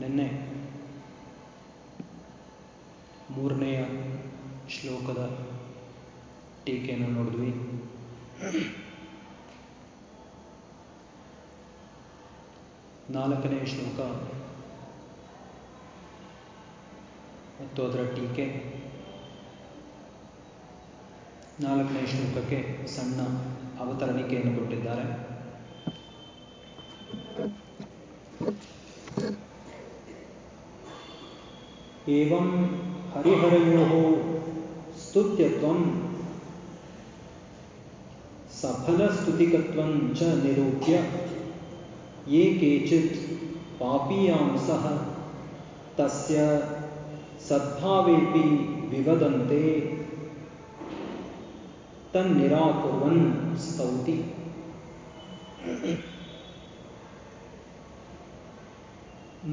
ನಿನ್ನೆ ಮೂರನೆಯ ಶ್ಲೋಕದ ಟೀಕೆಯನ್ನು ನೋಡಿದ್ವಿ. ನಾಲ್ಕನೇ ಶ್ಲೋಕ ಮತ್ತು ಅದರ ಟೀಕೆ. ನಾಲ್ಕನೇ ಶ್ಲೋಕಕ್ಕೆ ಸಣ್ಣ ಅವತರಣಿಕೆಯನ್ನು ಕೊಟ್ಟಿದ್ದಾರೆ. एवं हरिहरयोः स्तुत्यत्वं सफलस्तुतिकत्वं च निरूप्य ये केचित् पापीयांसः तस्य सद्भावेऽपि विवदन्ते तन्निराकुर्वन् स्तौति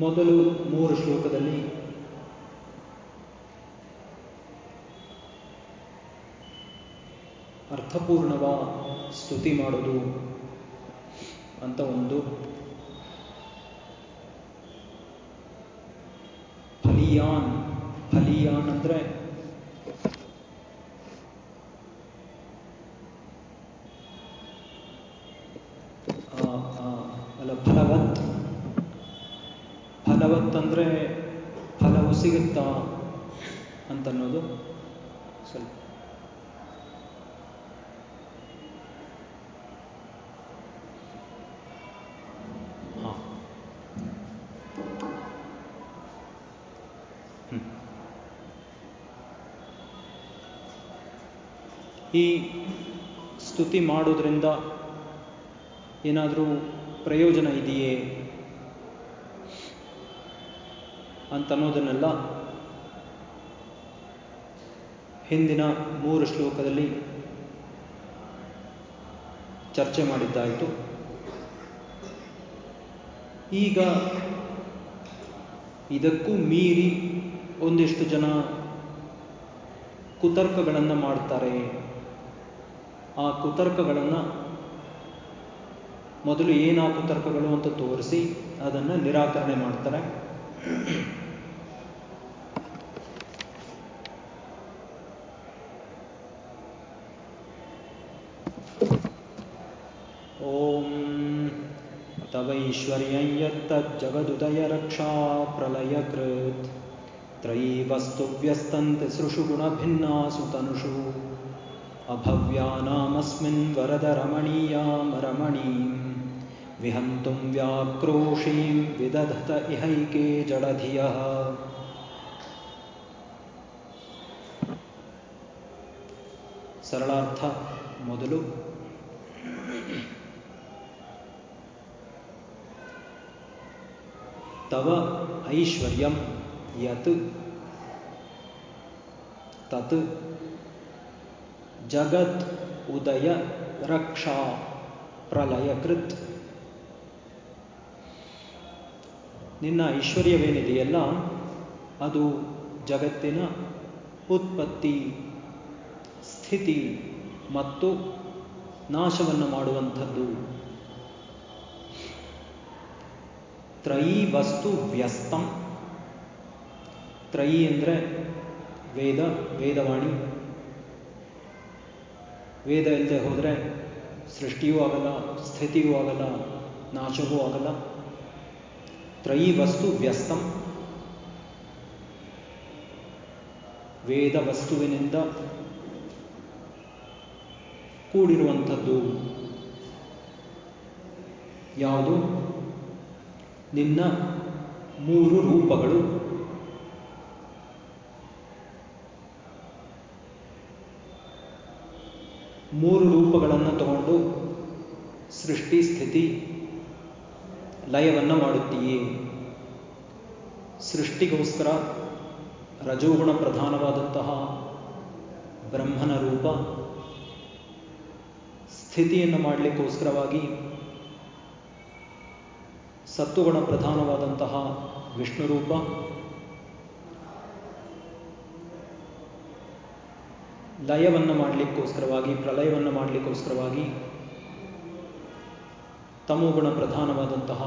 ಮೊದಲು ಮೂರು ಶ್ಲೋಕದಲ್ಲಿ ಅರ್ಥಪೂರ್ಣವ ಸ್ತುತಿ ಮಾಡೋದು ಅಂತ ಒಂದು ಫಲಿಯಾನ್ ಫಲಿಯಾನ್ ಅಂದರೆ ಈ ಸ್ತುತಿ ಮಾಡೋದ್ರಿಂದ ಏನಾದರೂ ಪ್ರಯೋಜನ ಇದೆಯೇ ಅಂತನ್ನೋದನ್ನೆಲ್ಲ ಹಿಂದಿನ ಮೂರು ಶ್ಲೋಕದಲ್ಲಿ ಚರ್ಚೆ ಮಾಡಿದ್ದಾಯಿತು. ಈಗ ಇದಕ್ಕೂ ಮೀರಿ ಒಂದಿಷ್ಟು ಜನ ಕುತರ್ಕಗಳನ್ನು ಮಾಡ್ತಾರೆ. ಆ ಕುತರ್ಕಗಳನ್ನು ಮೊದಲು ಏನು ಆ ಕುತರ್ಕಗಳು ಅಂತ ತೋರಿಸಿ ಅದನ್ನು ನಿರಾಕರಣೆ ಮಾಡ್ತಾರೆ. ಓಂ ರಕ್ಷಾ ಪ್ರಲಯ ಪ್ರಲಯಕೃತ್ ತ್ರಯೀ ವಸ್ತು ವ್ಯಸ್ತಂತೆ ಸೃಷು ಗುಣಭಿನ್ನಾಸು ತನುಷು. ಅಭವ್ಯಾನಾಮಸ್ಮಿನ್ ವರದ ರಮಣೀಯಾಂ ರಮಣೀಂ ವಿಹಂತುಂ ವ್ಯಾಕ್ರೋಶೀಂ ವಿದಧತ ಇಹೈಕೆ ಜಡಧಿಯಃ ಸರಳಾರ್ಥ ಮೊದಲು ತವ ಐಶ್ವರ್ಯಂ ಯತ್ ತತ್ ಜಗತ್ ಉದಯ ರಕ್ಷಾ ಪ್ರಲಯಕೃತ್. ನಿನ್ನ ಐಶ್ವರ್ಯವೇನಿದೆಯಲ್ಲ ಅದು ಜಗತ್ತಿನ ಉತ್ಪತ್ತಿ, ಸ್ಥಿತಿ ಮತ್ತು ನಾಶವನ್ನು ಮಾಡುವಂಥದ್ದು. ತ್ರಯೀ ವಸ್ತು ವ್ಯಸ್ತಂ. ತ್ರಯೀ ಅಂದರೆ ವೇದ, ವೇದವಾಣಿ. ವೇದ ಇಲ್ಲದೆ ಹೋದರೆ ಸೃಷ್ಟಿಯೂ ಆಗಲ್ಲ, ಸ್ಥಿತಿಯೂ ಆಗಲ್ಲ, ನಾಶವೂ ಆಗಲ್ಲ. ತ್ರಯೀ ವಸ್ತು ವ್ಯಸ್ತಂ. ವೇದ ವಸ್ತುವಿನಿಂದ ಕೂಡಿರುವಂಥದ್ದು ಯಾವುದು? ನಿನ್ನ ಮೂರು ರೂಪಗಳು. ಮೂರು ರೂಪಗಳನ್ನು ತಗೊಂಡು ಸೃಷ್ಟಿ, ಸ್ಥಿತಿ, ಲಯವನ್ನು ಮಾಡುತ್ತೀಯೇ? ಸೃಷ್ಟಿಗೋಸ್ಕರ ರಜೋಗುಣ ಪ್ರಧಾನವಾದಂತಹ ಬ್ರಹ್ಮನ ರೂಪ, ಸ್ಥಿತಿಯನ್ನು ಮಾಡಲಿಕ್ಕೋಸ್ಕರವಾಗಿ ಸತ್ವಗುಣ ಪ್ರಧಾನವಾದಂತಹ ವಿಷ್ಣು ರೂಪ ಲಯವನ್ನು ಮಾಡಲಿಕ್ಕೋಸ್ಕರವಾಗಿ ಪ್ರಲಯವನ್ನು ಮಾಡಲಿಕ್ಕೋಸ್ಕರವಾಗಿ ತಮೋಗುಣ ಪ್ರಧಾನವಾದಂತಹ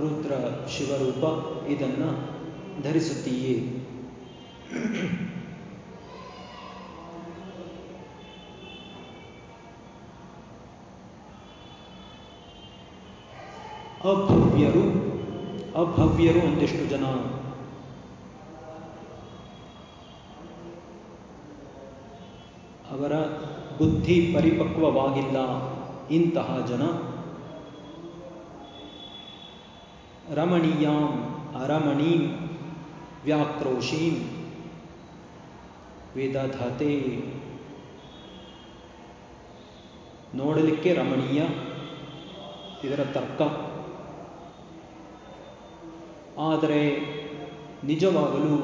ರುದ್ರ ಶಿವರೂಪ ಇದನ್ನು ಧರಿಸುತ್ತೀಯೇ. ಅಭವ್ಯರು ಅಭವ್ಯರು ಒಂದಿಷ್ಟು ಜನ ಅವರ ಬುದ್ಧಿ ಪರಿಪಕ್ವವಾಗಿಲ್ಲ. ಇಂತಹ ಜನ. ರಮಣೀಯಾಂ ಅರಮಣೀಂ ವ್ಯಾಕ್ರೋಶೀಂ ವಿದಧತೆ. ನೋಡಲಿಕ್ಕೆ ರಮಣೀಯ, ಇದರ ತರ್ಕ. ಆದರೆ ನಿಜವಾಗಲೂ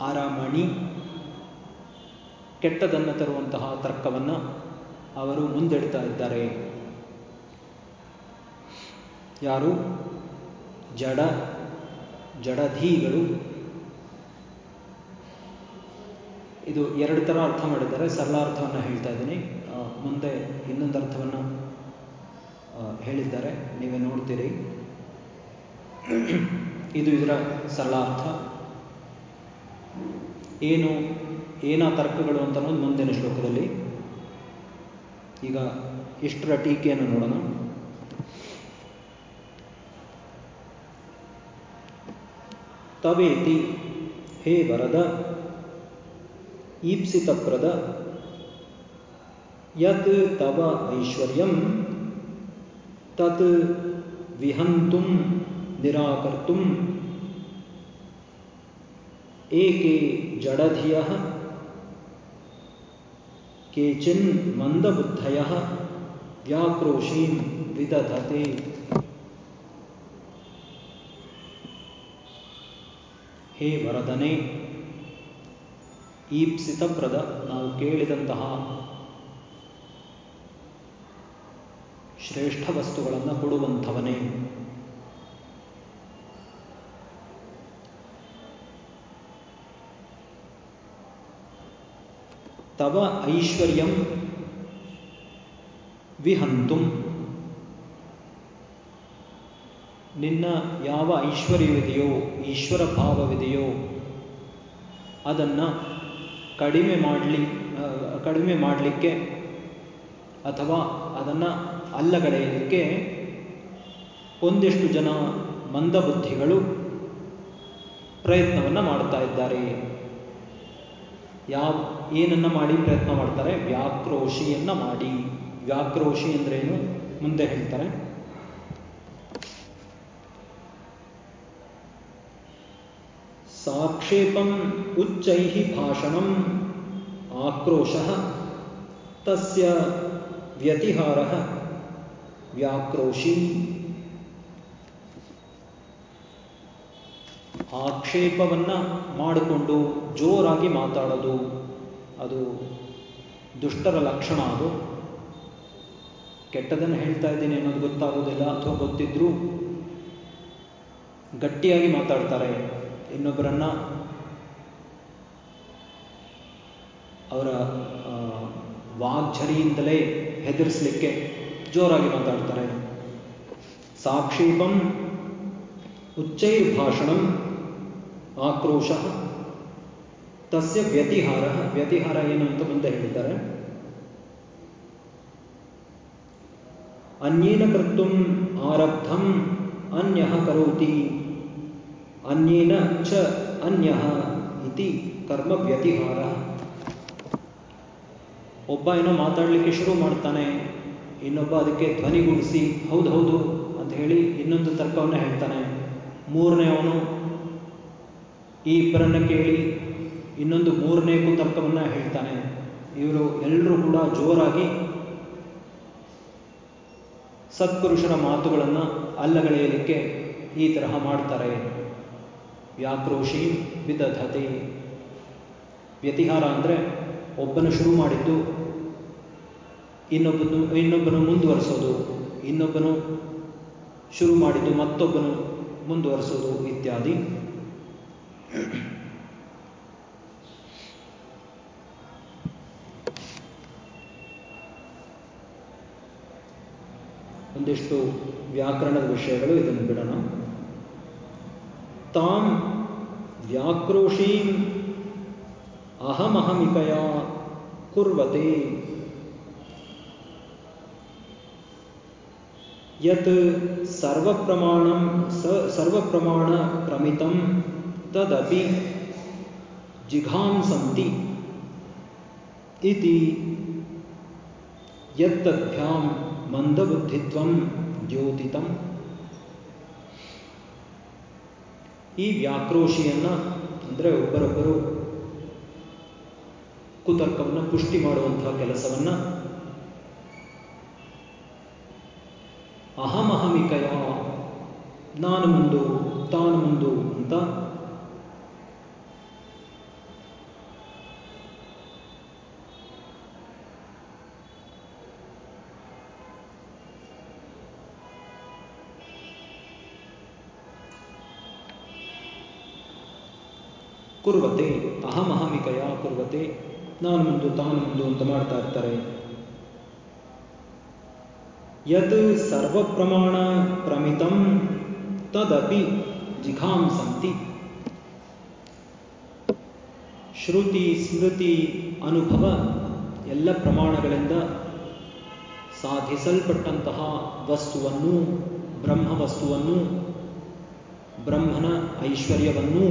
ಅರಮಣಿ ಕೆಟ್ಟದನ್ನು ತರುವಂತಹ ತರ್ಕವನ್ನು ಅವರು ಮುಂದಿಡ್ತಾ ಇದ್ದಾರೆ. ಯಾರು? ಜಡ, ಜಡಧೀಗಳು. ಇದು ಎರಡು ಥರ ಅರ್ಥ ಮಾಡಿದ್ದಾರೆ. ಸರಳ ಅರ್ಥವನ್ನು ಹೇಳ್ತಾ ಇದ್ದೀನಿ. ಮುಂದೆ ಇನ್ನೊಂದು ಅರ್ಥವನ್ನು ಹೇಳಿದ್ದಾರೆ. ನೀವೇ ನೋಡ್ತೀರಿ. ಇದು ಇದರ ಸರಳ ಅರ್ಥ ಏನು? ಏನ ತರ್ಕಗಳು ಅಂತ ಅನ್ನೋದು ಮುಂದಿನ ಶ್ಲೋಕದಲ್ಲಿ. ಈಗ ಇಷ್ಟರ ಟೀಕೆಯನ್ನು ನೋಡೋಣ. ತವೇತಿ ಹೇ ವರದ ಈಪ್ಸಿತಪ್ರದ ಯತ್ ತವ ಐಶ್ವರ್ಯಂ ತತ್ ವಿಹಂತುಂ ನಿರಾಕರ್ತುಂ ಏಕೆ ಜಡಧಿಯ ಕೇಚಿನ್ ಮಂದಬುದ್ಧಯ ವ್ಯಾಕ್ರೋಶೀನ್ ವಿದಧತೆ ಹೇ ವರದನೆ ಈಪ್ಸಿತಪ್ರದ ನಾವು ಕೇಳಿದಂತಹ ಶ್ರೇಷ್ಠ ವಸ್ತುಗಳನ್ನು ಕೊಡುವಂಥವನೇ. ತವ ಐಶ್ವರ್ಯಂ ವಿಹಂತುಂ. ನಿನ್ನ ಯಾವ ಐಶ್ವರ್ಯವಿದೆಯೋ, ಈಶ್ವರ ಭಾವವಿದೆಯೋ, ಅದನ್ನು ಕಡಿಮೆ ಮಾಡಲಿ ಕಡಿಮೆ ಮಾಡಲಿಕ್ಕೆ ಅಥವಾ ಅದನ್ನು ಅಲ್ಲಗಡೆಯಲಿಕ್ಕೆ ಒಂದಿಷ್ಟು ಜನ ಮಂದಬುದ್ಧಿಗಳು ಪ್ರಯತ್ನವನ್ನು ಮಾಡ್ತಾ ಇದ್ದಾರೆ. ಯಾವ, ಏನನ್ನ ಮಾಡಿ ಪ್ರಯತ್ನ ಮಾಡ್ತಾರೆ? ವ್ಯಾಕ್ರೋಶಿಯನ್ನ ಮಾಡಿ. ವ್ಯಾಕ್ರೋಶಿ ಅಂದ್ರೇನು ಮುಂದೆ ಹೇಳ್ತಾರೆ. ಸಾಕ್ಷೇಪಂ ಉಚ್ಚೈ ಭಾಷಣಂ ಆಕ್ರೋಶ ತಸ್ಯ ವ್ಯತಿಹಾರ ವ್ಯಾಕ್ರೋಶಿ ಆಕ್ಷೇಪವನ್ನ ಮಾಡಿಕೊಂಡು ಜೋರಾಗಿ ಮಾತಾಡೋದು, ಅದು ದುಷ್ಟರ ಲಕ್ಷಣ ಅದು. ಕೆಟ್ಟದನ್ನು ಹೇಳ್ತಾ ಇದ್ದೀನಿ ಅನ್ನೋದು ಗೊತ್ತಾಗೋದಿಲ್ಲ ಅಥವಾ ಗೊತ್ತಿದ್ರೂ ಗಟ್ಟಿಯಾಗಿ ಮಾತಾಡ್ತಾರೆ ಇನ್ನೊಬ್ಬರನ್ನ. ಅವರ ವಾಗ್ಝರಿಯಿಂದಲೇ ಹೆದರಿಸಲಿಕ್ಕೆ ಜೋರಾಗಿ ಮಾತಾಡ್ತಾರೆ. ಸಾಕ್ಷೇಪಂ ಉಚ್ಚೈರ್ಭಾಷಣಂ ಆಕ್ರೋಶ, ತಸ್ಯ ವ್ಯತಿಹಾರ ವ್ಯತಿಹಾರ ಏನು ಅಂತ ಮುಂದೆ ಹೇಳಿದ್ದಾರೆ. ಅನ್ಯೇನ ಕರ್ತುಂ ಆರಬ್ಧಂ ಅನ್ಯ ಕರೋತಿ, ಅನ್ಯೇನ ಚ ಅನ್ಯ ಇತಿ ಕರ್ಮ ವ್ಯತಿಹಾರ. ಒಬ್ಬ ಏನೋ ಮಾತಾಡಲಿಕ್ಕೆ ಶುರು ಮಾಡ್ತಾನೆ, ಇನ್ನೊಬ್ಬ ಅದಕ್ಕೆ ಧ್ವನಿಗೂಡಿಸಿ ಹೌದು ಹೌದು ಅಂತ ಹೇಳಿ ಇನ್ನೊಂದು ತರ್ಕವನ್ನು ಹೇಳ್ತಾನೆ. ಮೂರನೇ ಅವನು ಈ ಇಬ್ಬರನ್ನ ಕೇಳಿ ಇನ್ನೊಂದು ಮೂರನೇ ಕುತರ್ಕವನ್ನು ಹೇಳ್ತಾನೆ. ಇವರು ಎಲ್ಲರೂ ಕೂಡ ಜೋರಾಗಿ ಸತ್ಪುರುಷರ ಮಾತುಗಳನ್ನು ಅಲ್ಲಗಳೆಯಲಿಕ್ಕೆ ಈ ತರಹ ಮಾಡ್ತಾರೆ. ವ್ಯಾಕ್ರೋಶಿ ವಿದಧತೆ. ವ್ಯತಿಹಾರ ಅಂದರೆ ಒಬ್ಬನು ಶುರು ಮಾಡಿದ್ದು ಇನ್ನೊಬ್ಬನು ಇನ್ನೊಬ್ಬನು ಮುಂದುವರಿಸೋದು, ಇನ್ನೊಬ್ಬನು ಶುರು ಮಾಡಿದ್ದು ಮತ್ತೊಬ್ಬನು ಮುಂದುವರಿಸೋದು ಇತ್ಯಾದಿ. ಒಂದಿಷ್ಟು ವ್ಯಾಕರಣದ ವಿಷಯಗಳು ಇದನ್ನು ಬಿಡೋಣ ತಾಂ ವ್ಯಾಕ್ರೋಶೀಂ ಅಹಮಹಮಿಕಯ ಕುರ್ವತೆ ಯತ್ ಸರ್ವಪ್ರಮಾಣಂ ಸ ಸರ್ವಪ್ರಮಾಣ ಪ್ರಮಿತಂ ತದಪಿ ಜಿಘಾಂಸಂತಿ ಇತಿ ಯತ್ತದ್ಭ್ಯಾಂ ಮಂದಬುದ್ಧಿತ್ವಂ ದ್ಯೋತಿತಂ ಈ ವ್ಯಾಕ್ರೋಶಿಯನ್ನು ಅಂದರೆ ಒಬ್ಬರೊಬ್ಬರು ಕುತರ್ಕವನ್ನು ಪುಷ್ಟಿ ಮಾಡುವಂತಹ ಕೆಲಸವನ್ನ ಅಹಮಹಮಿಕಯ ನಾನು ಮುಂದು ತಾನು ಮುಂದು ಅಂತ ನಾನು ಮುಂದು ತಾನು ಮುಂದು ಅಂತ ಮಾಡ್ತಾ ಇರ್ತಾರೆ. ಯತ್ ಸರ್ವಪ್ರಮಾಣ ಪ್ರಮಿತಂ ತದಪಿ ಜಿಘಾಂಸಂತಿ ಶ್ರುತಿ, ಸ್ಮೃತಿ, ಅನುಭವ ಎಲ್ಲ ಪ್ರಮಾಣಗಳಿಂದ ಸಾಧಿಸಲ್ಪಟ್ಟಂತಹ ವಸ್ತುವನ್ನು ಬ್ರಹ್ಮ ವಸ್ತುವನ್ನು ಬ್ರಹ್ಮನ ಐಶ್ವರ್ಯವನ್ನು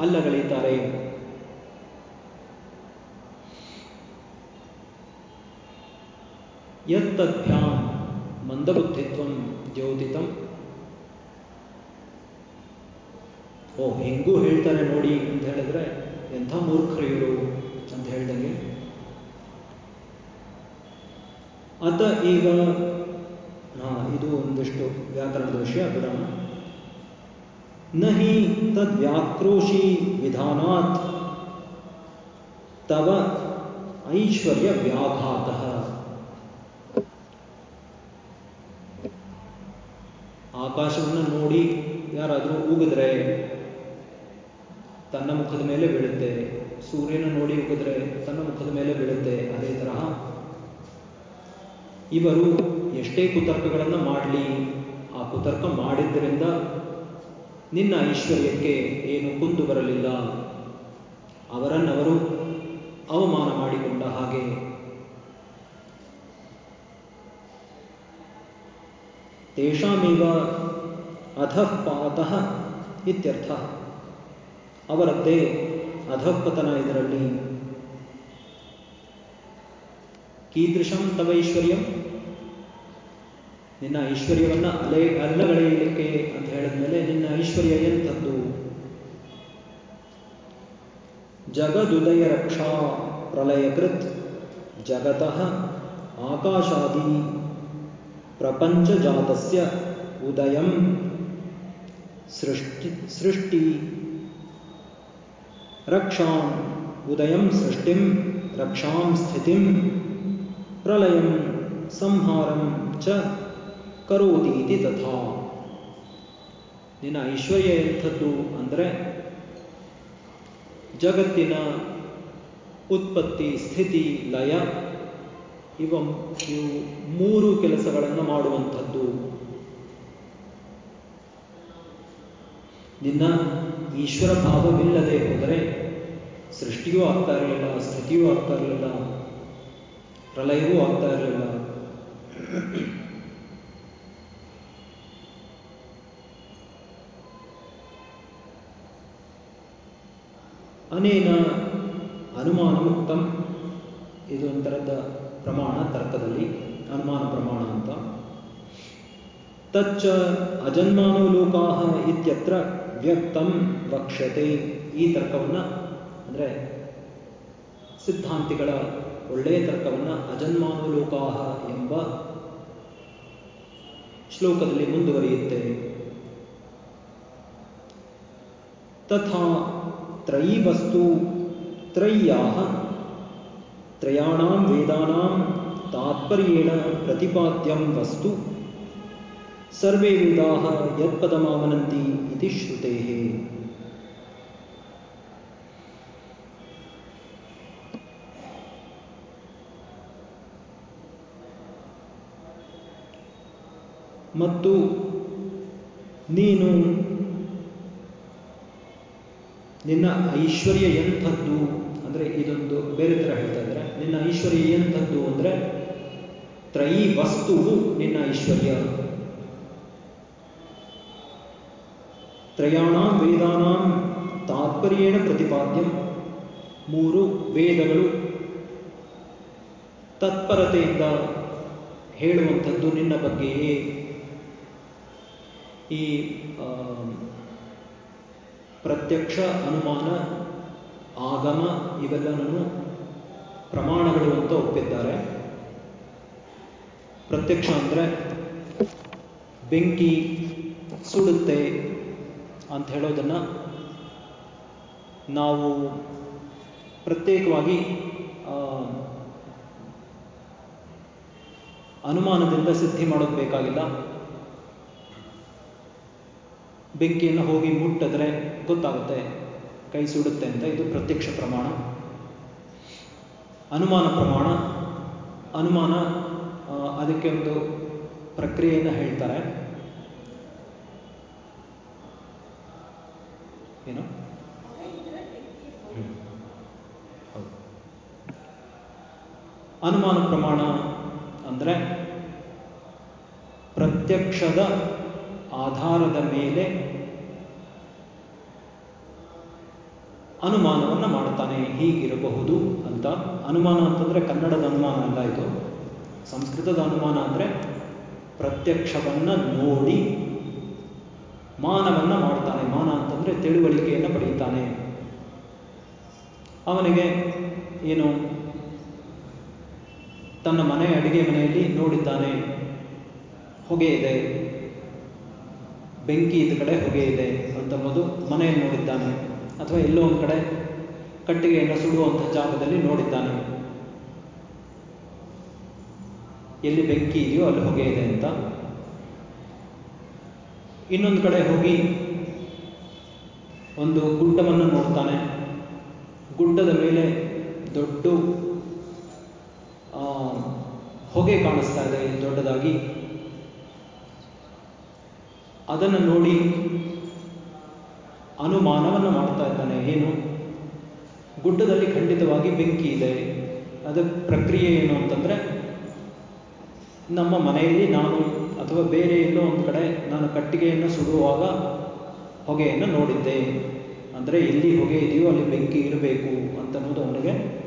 ಅಲ್ಲಗಳೆಯುತ್ತಾರೆ. ಯತ್ತದ್ಭ್ಯಾಂ ಮಂದಬುದ್ಧಿತ್ವಂ ದ್ಯೋತಿತಂ ಓ, ಹಿಂಗೂ ಹೇಳ್ತಾರೆ ನೋಡಿ ಅಂತ ಹೇಳಿದ್ರೆ ಎಂಥ ಮೂರ್ಖರು ಇವರು ಅಂತ ಹೇಳ್ದಂಗೆ. ಅತ ಈಗ, ಹಾ, ಇದು ಒಂದಿಷ್ಟು ವ್ಯಾಕರಣದ ವಿಷಯ, ಬಿಡೋಣ. ನಹಿ ತದ್ವ್ಯಾಕ್ರೋಶಿ ವಿಧಾನಾತ್ ತವ ಐಶ್ವರ್ಯ ವ್ಯಾಘಾತ. ಆಕಾಶವನ್ನು ನೋಡಿ ಯಾರಾದರೂ ಉಗಿದ್ರೆ ತನ್ನ ಮುಖದ ಮೇಲೆ ಬೀಳುತ್ತೆ. ಸೂರ್ಯನ ನೋಡಿ ಉಗಿದ್ರೆ ತನ್ನ ಮುಖದ ಮೇಲೆ ಬೀಳುತ್ತೆ. ಅದೇ ತರಹ ಇವರು ಎಷ್ಟೇ ಕುತರ್ಕಗಳನ್ನು ಮಾಡಲಿ, ಆ ಕುತರ್ಕ ಮಾಡಿದ್ದರಿಂದ ನಿನ್ನ ಐಶ್ವರ್ಯಕ್ಕೆ ಏನು ಕುಂದು ಬರಲಿಲ್ಲ. ಅವರನ್ನವರು ಅವಮಾನ ಮಾಡಿಕೊಂಡ ಹಾಗೆ. ತೇಷಾಮೇವ ಅಧಃಪಾತಃ ಇತ್ಯರ್ಥ. ಅವರದ್ದೇ ಅಧಃಪತನ ಇದರಲ್ಲಿ. ಕೀದೃಶಂ ತವೈಶ್ವರ್ಯಂ. ನಿನ್ನ ಐಶ್ವರ್ಯವನ್ನು ಅಲೆ ಅಲ್ಲಗಳೆಯಲಿಕ್ಕೆ ಅಂತ ಹೇಳಿದ್ಮೇಲೆ ನಿನ್ನ ಐಶ್ವರ್ಯ ಎಂಥದ್ದು? ಜಗದುದಯ ರಕ್ಷಾ ಪ್ರಲಯಕೃತ್ ಜಗತಃ ಆಕಾಶಾದಿ ಪ್ರಪಂಚಜಾತಸ್ಯ ಉದಯಂ. ಸೃಷ್ಟಿ ಸೃಷ್ಟಿ ರಕ್ಷಾಂ ಉದಯಂ ಸೃಷ್ಟಿಂ ರಕ್ಷಾಂ ಸ್ಥಿತಿಂ ಪ್ರಲಯಂ ಸಂಹಾರಂ ಕರೋತಿ ತಥಾ. ನಿನ್ನ ಐಶ್ವರ್ಯ ಎಂಥದ್ದು ಅಂದರೆ ಜಗತ್ತಿನ ಉತ್ಪತ್ತಿ, ಸ್ಥಿತಿ, ಲಯ ಇವ ಇವು ಮೂರು ಕೆಲಸಗಳನ್ನು ಮಾಡುವಂಥದ್ದು. ನಿನ್ನ ಈಶ್ವರ ಭಾವವಿಲ್ಲದೆ ಹೋದರೆ ಸೃಷ್ಟಿಯೂ ಆಗ್ತಾ ಇರಲಿಲ್ಲ, ಸ್ಥಿತಿಯೂ ಆಗ್ತಾ ಇರಲಿಲ್ಲ, ಪ್ರಲಯವೂ ಆಗ್ತಾ ಇರಲಿಲ್ಲ. ಅನೇನ ಅನುಮಾನ ಮುಕ್ತಂ ಇದು ಒಂಥರದ ಪ್ರಮಾಣ, ತರ್ಕದಲ್ಲಿ ಅನುಮಾನ ಪ್ರಮಾಣ ಅಂತ. ತಚ್ಚ ಅಜನ್ಮಾನೋ ಲೋಕಾ ಇತ್ಯತ್ರ ವ್ಯಕ್ತಂ ರಕ್ಷತೆ ಈ ತರ್ಕವನ್ನ, ಅಂದರೆ ಸಿದ್ಧಾಂತಿಗಳ ಒಳ್ಳೆಯ ತರ್ಕವನ್ನ ಅಜನ್ಮಾನುಲೋಕಾಹ ಎಂಬ ಶ್ಲೋಕದಲ್ಲಿ ಮುಂದುವರಿಯುತ್ತೆ ತಥಾ ತ್ರಯೀ ವಸ್ತು ತ್ರಯ್ಯಾ ತ್ರಯಾಣಾಂ ವೇದಾನಾಂ ತಾತ್ಪರ್ಯೇಣ ಪ್ರತಿಪಾದ್ಯಂ ವಸ್ತು ಸರ್ವೇ ವೇದಾಃ ಯತ್ಪದಮಾವನಂತಿ ಇತಿ ಶ್ರುತೇ. ಮತ್ತು ನೀನು ನಿನ್ನ ಐಶ್ವರ್ಯ ಎಂಥದ್ದು ಅಂದರೆ ಇದೊಂದು ಬೇರೆ ಥರ ಹೇಳ್ತಾ ಇದ್ದಾರೆ. ನಿನ್ನ ಐಶ್ವರ್ಯ ಎಂಥದ್ದು ಅಂದರೆ ತ್ರಯಿ ವಸ್ತುವು ನಿನ್ನ ಐಶ್ವರ್ಯ. ತ್ರಯಾಣಾಂ ವೇದಾನಾಂ ತಾತ್ಪರ್ಯೇಣ ಪ್ರತಿಪಾದ್ಯಂ. ಮೂರು ವೇದಗಳು. ತತ್ಪರತೆಯಿಂದ ಹೇಳುವಂಥದ್ದು ನಿನ್ನ ಬಗ್ಗೆಯೇ. ಈ ಪ್ರತ್ಯಕ್ಷ ಅನುಮಾನ, ಆಗಮ ಇವೆಲ್ಲನೂ ಪ್ರಮಾಣಗಳು ಅಂತ ಒಪ್ಪಿದ್ದಾರೆ. ಪ್ರತ್ಯಕ್ಷ ಅಂದರೆ ಬೆಂಕಿ, ಸುಡುತ್ತೆ ಅಂತ ಹೇಳೋದನ್ನು ನಾವು ಪ್ರತ್ಯೇಕವಾಗಿ ಅನುಮಾನದಿಂದ ಸಿದ್ಧಿ ಮಾಡೋದು ಬೇಕಾಗಿಲ್ಲ. ಬೆಂಕಿಯನ್ನು ಹೋಗಿ ಮುಟ್ಟಿದ್ರೆ ಗೊತ್ತಾಗುತ್ತೆ, ಕೈ ಸುಡುತ್ತೆ ಅಂತ ಇದು ಪ್ರತ್ಯಕ್ಷ ಪ್ರಮಾಣ. ಅನುಮಾನ ಪ್ರಮಾಣ, ಅನುಮಾನ ಅದಕ್ಕೆ ಒಂದು ಪ್ರಕ್ರಿಯೆಯನ್ನು ಹೇಳ್ತಾರೆ. ಏನು? ಅನುಮಾನ ಪ್ರಮಾಣ ಅಂದರೆ ಪ್ರತ್ಯಕ್ಷದ ಆಧಾರದ ಮೇಲೆ ಅನುಮಾನವನ್ನು ಮಾಡ್ತಾನೆ, ಹೀಗಿರಬಹುದು ಅಂತ. ಅನುಮಾನ ಅಂತಂದ್ರೆ ಕನ್ನಡದ ಅನುಮಾನ ಅಲ್ಲ ಇದು. ಸಂಸ್ಕೃತದ ಅನುಮಾನ ಅಂದರೆ ಪ್ರತ್ಯಕ್ಷವನ್ನ ನೋಡಿ ಮಾನವನ್ನ ಮಾಡ್ತಾನೆ. ಮಾನ ಅಂತಂದ್ರೆ ತಿಳುವಳಿಕೆಯನ್ನು ಪಡೆಯುತ್ತಾನೆ. ಅವನಿಗೆ ಏನು? ತನ್ನ ಮನೆ ಅಡಿಗೆ ಮನೆಯಲ್ಲಿ ನೋಡಿದ್ದಾನೆ. ಹೊಗೆ ಇದೆ. ಬೆಂಕಿ ಇದ್ದ ಕಡೆ ಹೊಗೆ ಇದೆ ಅಂತನ್ನೋದು ಮನೆಯಲ್ಲಿ ನೋಡಿದ್ದಾನೆ. ಅಥವಾ ಎಲ್ಲೋ ಒಂದು ಕಡೆ ಕಟ್ಟಿಗೆಯನ್ನು ಸುಡುವಂಥ ಜಾಗದಲ್ಲಿ ನೋಡಿದ್ದಾನೆ. ಎಲ್ಲಿ ಬೆಂಕಿ ಇದೆಯೋ ಅಲ್ಲಿ ಹೊಗೆ ಇದೆ ಅಂತ. ಇನ್ನೊಂದು ಕಡೆ ಹೋಗಿ ಒಂದು ಗುಡ್ಡವನ್ನು ನೋಡ್ತಾನೆ. ಗುಡ್ಡದ ಮೇಲೆ ದೊಡ್ಡ ಹೊಗೆ ಕಾಣಿಸ್ತಾ ಇದೆ ದೊಡ್ಡದಾಗಿ. ಅದನ್ನು ನೋಡಿ ಅನುಮಾನವನ್ನು ಮಾಡ್ತಾ ಇದ್ದಾನೆ. ಏನು? ಗುಡ್ಡದಲ್ಲಿ ಖಂಡಿತವಾಗಿ ಬೆಂಕಿ ಇದೆ. ಅದರ ಪ್ರಕ್ರಿಯೆ ಏನು ಅಂತಂದ್ರೆ, ನಮ್ಮ ಮನೆಯಲ್ಲಿ ನಾನು ಅಥವಾ ಬೇರೆ ಎಲ್ಲೋ ಒಂದು ಕಡೆ ನಾನು ಕಟ್ಟಿಗೆಯನ್ನು ಸುಡುವಾಗ ಹೊಗೆಯನ್ನು ನೋಡಿದ್ದೆ. ಅಂದರೆ ಎಲ್ಲಿ ಹೊಗೆ ಇದೆಯೋ ಅಲ್ಲಿ ಬೆಂಕಿ ಇರಬೇಕು ಅಂತನ್ನೋದು ಅವನಿಗೆ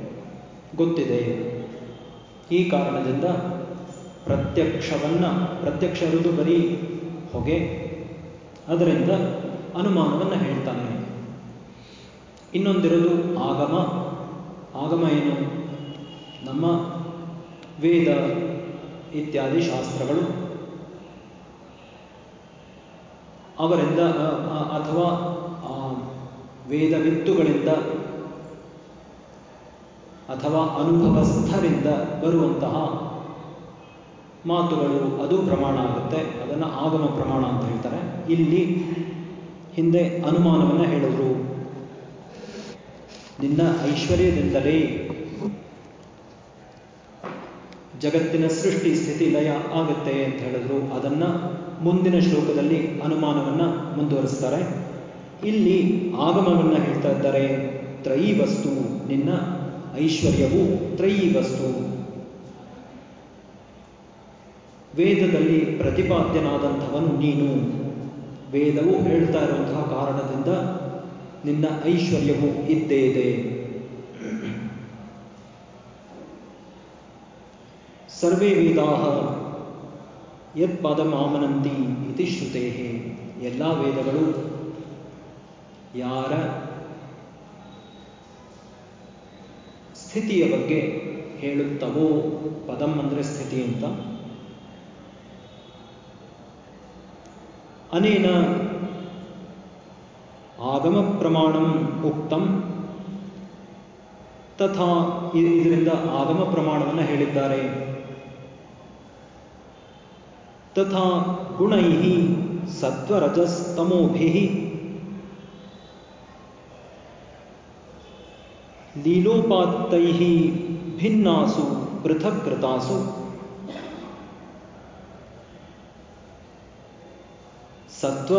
ಗೊತ್ತಿದೆ. ಈ ಕಾರಣದಿಂದ ಪ್ರತ್ಯಕ್ಷವನ್ನು, ಪ್ರತ್ಯಕ್ಷ ಇರುವುದು ಬರೀ ಹೊಗೆ. ಅದರಿಂದ ಅನುಮಾನವನ್ನು ಹೇಳ್ತಾನೆ. ಇನ್ನೊಂದಿರೋದು ಆಗಮ. ಆಗಮ ಏನು? ನಮ್ಮ ವೇದ ಇತ್ಯಾದಿ ಶಾಸ್ತ್ರಗಳು. ಅವರಿಂದ ಅಥವಾ ವೇದವಿತ್ತುಗಳಿಂದ ಅಥವಾ ಅನುಭವಸ್ಥರಿಂದ ಬರುವಂತಹ ಮಾತುಗಳು, ಅದು ಪ್ರಮಾಣ ಆಗುತ್ತೆ. ಅದನ್ನು ಆಗಮ ಪ್ರಮಾಣ ಅಂತ ಹೇಳ್ತಾರೆ. ಇಲ್ಲಿ ಹಿಂದೆ ಅನುಮಾನವನ್ನು ಹೇಳಿದ್ರು. ನಿನ್ನ ಐಶ್ವರ್ಯದಿಂದಲೇ ಜಗತ್ತಿನ ಸೃಷ್ಟಿ ಸ್ಥಿತಿ ಲಯ ಆಗುತ್ತೆ ಅಂತ ಹೇಳಿದ್ರು. ಅದನ್ನ ಮುಂದಿನ ಶ್ಲೋಕದಲ್ಲಿ ಅನುಮಾನವನ್ನು ಮುಂದುವರಿಸ್ತಾರೆ. ಇಲ್ಲಿ ಆಗಮವನ್ನು ಹೇಳ್ತಾ ಇದ್ದಾರೆ ತ್ರೈ ವಸ್ತು, ನಿನ್ನ ಐಶ್ವರ್ಯವು ತ್ರೈ ವಸ್ತು. ವೇದದಲ್ಲಿ ಪ್ರತಿಪಾದ್ಯನಾದಂಥವನು ನೀನು. ವೇದವು ಹೇಳ್ತಾ ಇರುವಂತಹ ಕಾರಣದಿಂದ ನಿನ್ನ ಐಶ್ವರ್ಯವು ಇದ್ದೇ ಇದೆ. ಸರ್ವೇ ವೇದಾ ಯತ್ಪದ ಪದಮಾಮನಂತಿ ಇತಿ ಶ್ರುತೇ ಎಲ್ಲ ವೇದಗಳು ಯಾರ ಸ್ಥಿತಿಯ ಬಗ್ಗೆ ಹೇಳುತ್ತವೋ ಪದಂ ಅಂದರೆ ಸ್ಥಿತಿ ಅಂತ. ಅನೇನ ಆಗಮ ಪ್ರಮಾಣ ಉಕ್ತಂ. ತಥಾ ಇದರಿಂದ ಆಗಮ ಪ್ರಮಾಣವನ್ನು ಹೇಳಿದ್ದಾರೆ. ತಥಾ ಗುಣೈ ಸತ್ವರಜಸ್ತಮೋಭಿ ಲೀಲೋಪಾತ್ತೈ ಭಿನ್ನಾಸು ಪೃಥಕೃತಾಸು ಸತ್ವ,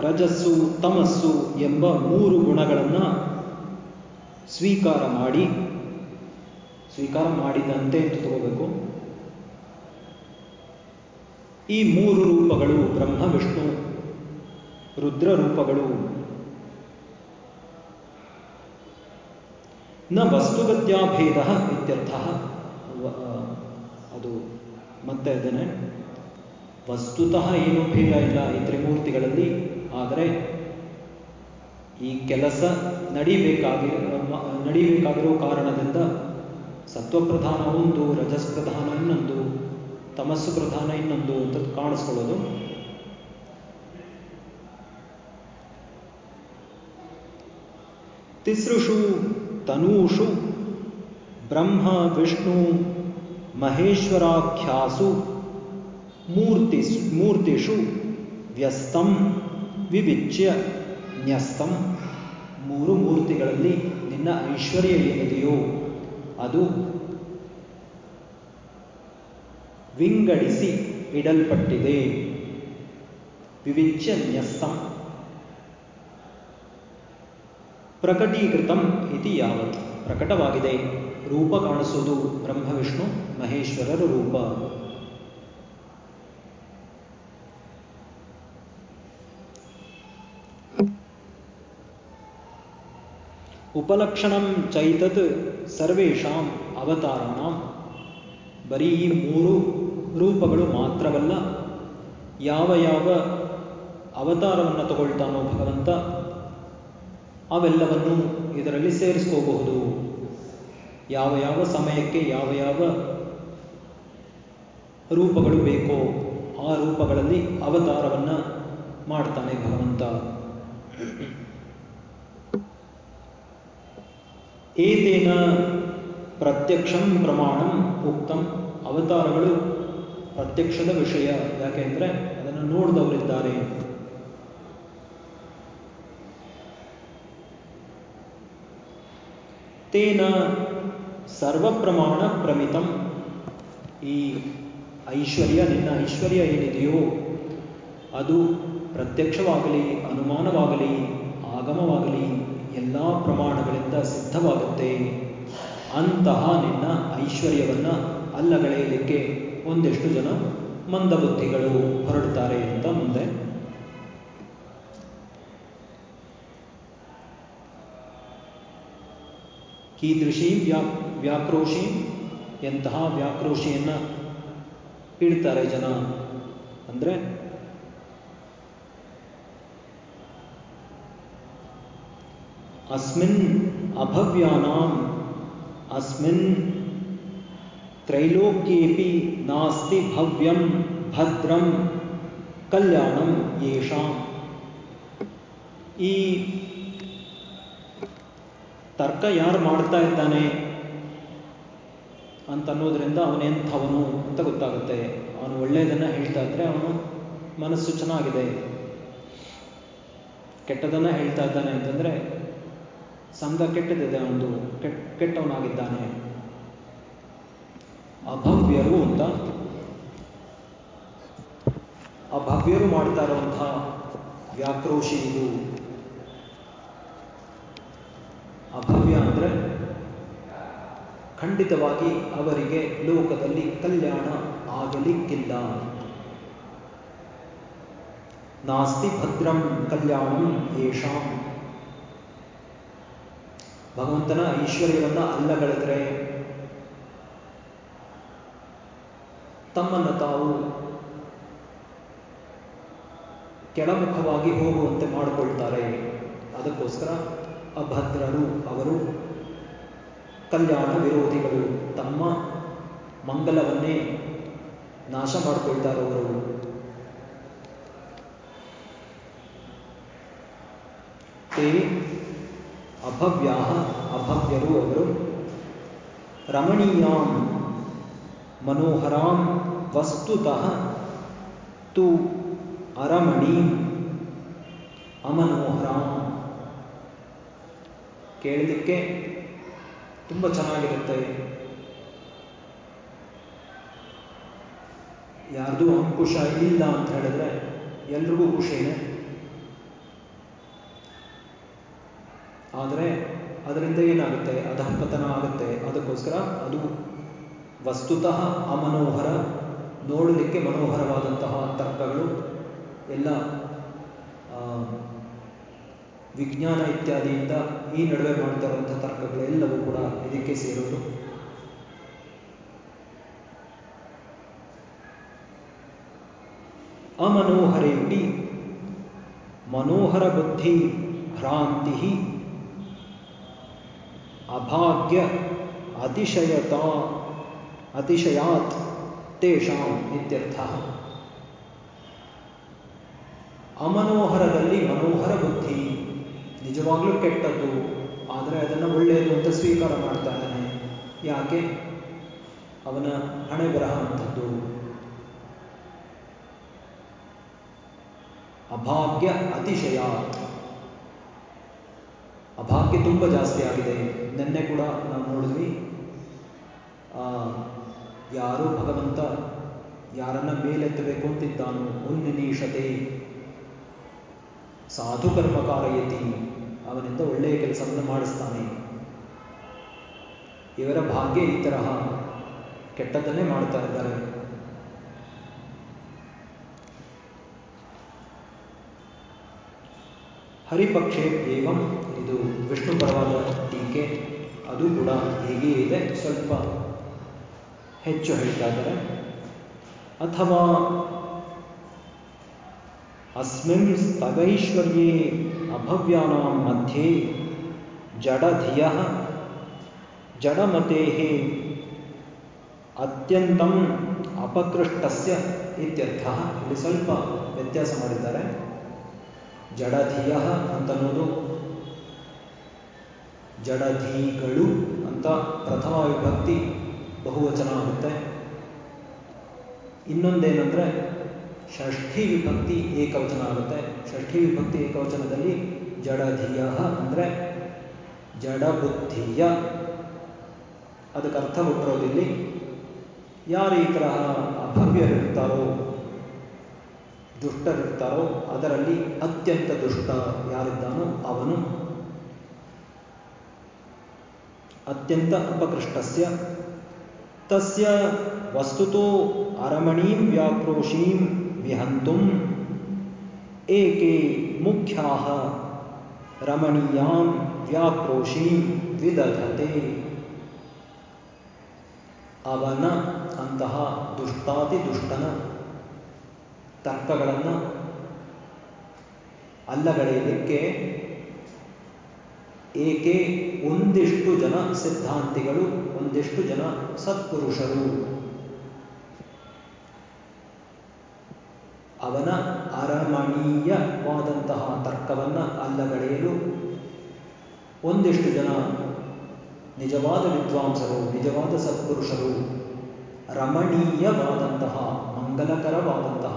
ರಜಸ್ಸು, ತಮಸ್ಸು ಎಂಬ ಮೂರು ಗುಣಗಳನ್ನು ಸ್ವೀಕಾರ ಮಾಡಿ, ಸ್ವೀಕಾರ ಮಾಡಿದಂತೆ ಅಂತ ತಗೋಬೇಕು. ಈ ಮೂರು ರೂಪಗಳು ಬ್ರಹ್ಮ, ವಿಷ್ಣು, ರುದ್ರ ರೂಪಗಳು ನ ವಸ್ತುಗತ್ಯಾಭೇದ ಇತ್ಯರ್ಥ. ಅದು ಮತ್ತೆ ಅದನ್ನೇ. ವಸ್ತುತಃ ಏನು ಭೇದ ಇಲ್ಲ ಈ ತ್ರಿಮೂರ್ತಿಗಳಲ್ಲಿ, ಆದರೆ ಈ ಕೆಲಸ ನಡಿಬೇಕಾಗಿ ನಡಿಬೇಕಾಗಿರೋ ಕಾರಣದಿಂದ ಸತ್ವಪ್ರಧಾನ ಒಂದು ರಜಸ್ ಪ್ರಧಾನ ಇನ್ನೊಂದು, ತಮಸ್ಸು ಪ್ರಧಾನ ಇನ್ನೊಂದು ಅಂತ ಕಾಣಿಸ್ಕೊಳ್ಳೋದು. ತಿಸೃಷು ತನೂಷು, ಬ್ರಹ್ಮ, ವಿಷ್ಣು, ಮಹೇಶ್ವರಾಖ್ಯಾಸು, ಮೂರ್ತಿ, ಮೂರ್ತಿಷು, ವ್ಯಸ್ತಂ, ವಿವಿಚ್ಯ, ನ್ಯಸ್ತಂ. ಮೂರು ಮೂರ್ತಿಗಳಲ್ಲಿ ನಿನ್ನ ಐಶ್ವರ್ಯ ಏನಿದೆಯೋ ಅದು ವಿಂಗಡಿಸಿ ಇಡಲ್ಪಟ್ಟಿದೆ. ವಿವಿಚ್ಯ, ನ್ಯಸ್ತಂ. ಪ್ರಕಟೀಕೃತಂ ಇತಿ ಯಾವತ್. ಪ್ರಕಟವಾಗಿದೆ. ರೂಪ ಕಾಣಿಸುವುದು ಬ್ರಹ್ಮವಿಷ್ಣು, ಮಹೇಶ್ವರರ ರೂಪ. ಉಪಲಕ್ಷಣಂ ಚೈತತ್ ಸರ್ವೇಷಾಂ ಅವತಾರಾಂ ಬರೀ ಮೂರು ರೂಪಗಳು ಮಾತ್ರವಲ್ಲ, ಯಾವ ಯಾವ ಅವತಾರವನ್ನು ತಗೊಳ್ತಾನೋ ಭಗವಂತ ಅವೆಲ್ಲವನ್ನು ಇದರಲ್ಲಿ ಸೇರಿಸ್ಕೋಬಹುದು. ಯಾವ ಯಾವ ಸಮಯಕ್ಕೆ ಯಾವ ಯಾವ ರೂಪಗಳು ಬೇಕೋ ಆ ರೂಪಗಳಲ್ಲಿ ಅವತಾರವನ್ನು ಮಾಡ್ತಾನೆ ಭಗವಂತ. ಏತೇನ ಪ್ರತ್ಯಕ್ಷಂ ಪ್ರಮಾಣ ಉಕ್ತಂ ಅವತಾರಗಳು ಪ್ರತ್ಯಕ್ಷದ ವಿಷಯ. ಯಾಕೆಂದ್ರೆ ಅದನ್ನು ನೋಡಿದವರಿದ್ದಾರೆ. ತೇನ ಸರ್ವಪ್ರಮಾಣ ಪ್ರಮಿತಂ. ಈ ಐಶ್ವರ್ಯ, ನಿನ್ನ ಐಶ್ವರ್ಯ ಏನಿದೆಯೋ ಅದು ಪ್ರತ್ಯಕ್ಷವಾಗಲಿ, ಅನುಮಾನವಾಗಲಿ, ಆಗಮವಾಗಲಿ, ಎಲ್ಲ ಪ್ರಮಾಣಗಳಿಂದ ಸಿದ್ಧವಾಗುತ್ತೆ. ಅಂತಹ ನಿನ್ನ ಐಶ್ವರ್ಯವನ್ನು ಅಲ್ಲಗಳೆಯಲಿಕ್ಕೆ ಒಂದೆಷ್ಟು ಜನ ಮಂದಬುದ್ಧಿಗಳು ಹೊರಡ್ತಾರೆ ಅಂತ ಮುಂದೆ ಕೀದೃಶಿ ವ್ಯಾ ವ್ಯಾಕ್ರೋಶಿ ಎಂತಹ ವ್ಯಾಕ್ರೋಶಿಯನ್ನು ಇಡ್ತಾರೆ ಜನ ಅಂದರೆ ಅಸ್ಮಿನ್ ಅಭವ್ಯಾನಾಂ ಅಸ್ಮಿನ್ ತ್ರೈಲೋಕ್ಯೇಪಿ ನಾಸ್ತಿ ಭವ್ಯಂ ಭದ್ರಂ ಕಲ್ಯಾಣಂ ಯೇಷಾಂ ಈ ತರ್ಕ ಯಾರು ಮಾಡ್ತಾ ಇದ್ದಾನೆ ಅಂತನ್ನೋದ್ರಿಂದ ಅವನೆಂಥವನು ಅಂತ ಗೊತ್ತಾಗುತ್ತೆ. ಅವನು ಒಳ್ಳೆಯದನ್ನ ಹೇಳ್ತಾ ಇದ್ರೆ ಅವನು ಮನಸ್ಸು ಚೆನ್ನಾಗಿದೆ. ಕೆಟ್ಟದನ್ನ ಹೇಳ್ತಾ ಇದ್ದಾನೆ ಅಂತಂದರೆ ಸಂಘ ಕೆಟ್ಟದಿದೆ ಅವನು ಕೆಟ್ಟ ಕೆಟ್ಟವನಾಗಿದ್ದಾನೆ. ಅಭವ್ಯರು ಅಂತ. ಅಭವ್ಯರು ಮಾಡ್ತಾ ಇರುವಂತಹ ವ್ಯಾಕ್ರೋಶಿ ಇದು. ಅಭವ್ಯ ಅಂದರೆ, ಖಂಡಿತವಾಗಿ ಅವರಿಗೆ ಲೋಕದಲ್ಲಿ ಕಲ್ಯಾಣ ಆಗಲಿಕ್ಕಿಲ್ಲ. ನಾಸ್ತಿ ಭದ್ರಂ ಕಲ್ಯಾಣಂ ಯೇಷಾಂ ಭಗವಂತನ ಐಶ್ವರ್ಯವನ್ನು ಅಲ್ಲಗಳೆದರೆ, ತಮ್ಮನ್ನು ತಾವು ಕೆಳಮುಖವಾಗಿ ಹೋಗುವಂತೆ ಮಾಡಿಕೊಳ್ತಾರೆ. ಅದಕ್ಕೋಸ್ಕರ ಅಭದ್ರರು ಅವರು ಕಲ್ಯಾಣ ವಿರೋಧಿಗಳು ತಮ್ಮ ಮಂಗಲವನ್ನೇ ನಾಶ ಮಾಡಿಕೊಳ್ತಾರವರು ತೇ ಅಭವ್ಯಾಹ ಅಭವ್ಯರು ಅವರು, ರಮಣೀಯಾಂ ಮನೋಹರಾಂ ವಸ್ತುತಃ ತು ಅರಮಣಿ ಅಮನೋಹರಾಂ ಕೇಳಲಿಕ್ಕೆ ತುಂಬ ಚೆನ್ನಾಗಿರುತ್ತೆ. ಯಾರ್ದು ಅಂಕುಶ ಇಲ್ಲ ಅಂತ ಹೇಳಿದ್ರೆ ಎಲ್ರಿಗೂ ಖುಷಿನೇ ಆದರೆ ಅದರಿಂದ ಏನಾಗುತ್ತೆ? ಅಧಃಪತನ ಆಗುತ್ತೆ. ಅದಕ್ಕೋಸ್ಕರ ಅದು ವಸ್ತುತಃ ಅಮನೋಹರ, ನೋಡಲಿಕ್ಕೆ ಮನೋಹರವಾದಂತಹ ತರ್ಕಗಳು ಎಲ್ಲ ವಿಜ್ಞಾನ ಇತ್ಯಾದಿಯಿಂದ ಈ ನಡುವೆ ಮಾಡ್ತಾ ಇರುವಂಥ ತರ್ಕಗಳೆಲ್ಲವೂ ಕೂಡ ಇದಕ್ಕೆ ಸೇರೋದು ಅಮನೋಹರೇಟಿ ಮನೋಹರ ಬುದ್ಧಿ ಭ್ರಾಂತಿ ಅಭಾಗ್ಯ ಅತಿಶಯತಾ ಅತಿಶಯಾತ್ ತೇಷಾಂ ಇತ್ಯರ್ಥ. ಅಮನೋಹರದಲ್ಲಿ ಮನೋಹರ ಬುದ್ಧಿ ನಿಜವಾಗ್ಲೂ ಕೆಟ್ಟದ್ದು, ಆದರೆ ಅದನ್ನು ಒಳ್ಳೆಯದು ಅಂತ ಸ್ವೀಕಾರ ಮಾಡ್ತಾ ಇದ್ದಾನೆ. ಯಾಕೆ? ಅವನ ಹಣೆ ಬರಹ ಅಂಥದ್ದು ಅಭಾಗ್ಯ ಅತಿಶಯ. ಅಭಾಗ್ಯ ತುಂಬ ಜಾಸ್ತಿ ಆಗಿದೆ. ನಿನ್ನೆ ಕೂಡ ನಾವು ನೋಡಿದ್ವಿ. ಯಾರು ಭಗವಂತ ಯಾರನ್ನ ಮೇಲೆತ್ತಬೇಕು ಅಂತಿದ್ದಾನೋ ಉನ್ನಿನೀಷತೆ ಸಾಧು ಕರ್ಮಕಾರಯತಿ. ಅವನಿಂದ ಒಳ್ಳೆಯ ಕೆಲಸವನ್ನು ಮಾಡಿಸ್ತಾನೆ. ಇವರ ಭಾಗ್ಯ ಈ ತರಹ ಕೆಟ್ಟದ್ದನ್ನೇ ಮಾಡ್ತಾ ಇದ್ದಾರೆ. ಹರಿಪಕ್ಷೆ ಏವಂ ಇದು ವಿಷ್ಣು ಪರವಾದ ಟೀಕೆ. ಅದು ಕೂಡ ಹೀಗೆ ಇದೆ. ಸ್ವಲ್ಪ ಹೆಚ್ಚು ಹೇಳ್ತಾ ಇದ್ದಾರೆ. ಅಥವಾ ಅಸ್ಮಿನ್ ಸ್ತಗೈಶ್ವರ್ಯೇ ಅಭವ್ಯಾನಾಂ ಮಧ್ಯೆ ಜಡಧಿಯ ಜಡಮತೆ ಅತ್ಯಂತಂ ಅಪಕೃಷ್ಟಸ್ಯ ಇತ್ಯರ್ಥ ಇಲ್ಲಿ ಸ್ವಲ್ಪ ವ್ಯತ್ಯಾಸ ಮಾಡಿದ್ದಾರೆ। ಜಡಧಿಯ ಅಂತನ್ನೋದು ಜಡಧಿಗಳು ಅಂತ ಪ್ರಥಮ ವಿಭಕ್ತಿ ಬಹುವಚನ ಆಗುತ್ತೆ. ಇನ್ನೊಂದೇನೆಂದರೆ ಷಷ್ಠಿ ವಿಭಕ್ತಿ ಏಕವಚನ ಆಗುತ್ತೆ. ಷಷ್ಠಿ ವಿಭಕ್ತಿ ಏಕವಚನದಲ್ಲಿ ಜಡಧಿಯ ಅಂದರೆ ಜಡಬುದ್ಧಿಯ. ಅದಕ್ಕೆ ಅರ್ಥ ಕೊಟ್ಟಿರೋದಿಲ್ಲಿ ಯಾರು ಈ ತರಹ ಅಭವ್ಯರಿರ್ತಾರೋ, ದುಷ್ಟರಿರ್ತಾರೋ, ಅದರಲ್ಲಿ ಅತ್ಯಂತ ದುಷ್ಟ ಯಾರಿದ್ದಾನೋ ಅವನು. ಅತ್ಯಂತ ಅಪಕೃಷ್ಟಸ್ಯ. ತಸ್ಯ ವಸ್ತುತೋ ಅರಮಣೀಂ ವ್ಯಾಕ್ರೋಶೀಂ ವಿಹಂತುಂ ಏಕೆ ಮುಖ್ಯಾಹ ರಮಣೀಯಾಂ ವ್ಯಾಕ್ರೋಶೀಂ ವಿದಧತೆ ಅವನ ಅಂತಹ ದುಷ್ಟಾತಿ ದುಷ್ಟನ ತರ್ಕಗಳನ್ನು ಅಲ್ಲಗಳೆಯಲಿಕ್ಕೆ ಏಕೆ ಒಂದಿಷ್ಟು ಜನ ಸಿದ್ಧಾಂತಿಗಳು ಒಂದಿಷ್ಟು ಜನ ಸತ್ಪುರುಷರು ಅವನ ಅರಮಣೀಯವಾದಂತಹ ತರ್ಕವನ್ನು ಅಲ್ಲಗಳೆಯಲು ಒಂದಿಷ್ಟು ಜನ ನಿಜವಾದ ವಿದ್ವಾಂಸರು, ನಿಜವಾದ ಸತ್ಪುರುಷರು, ರಮಣೀಯವಾದಂತಹ, ಮಂಗಲಕರವಾದಂತಹ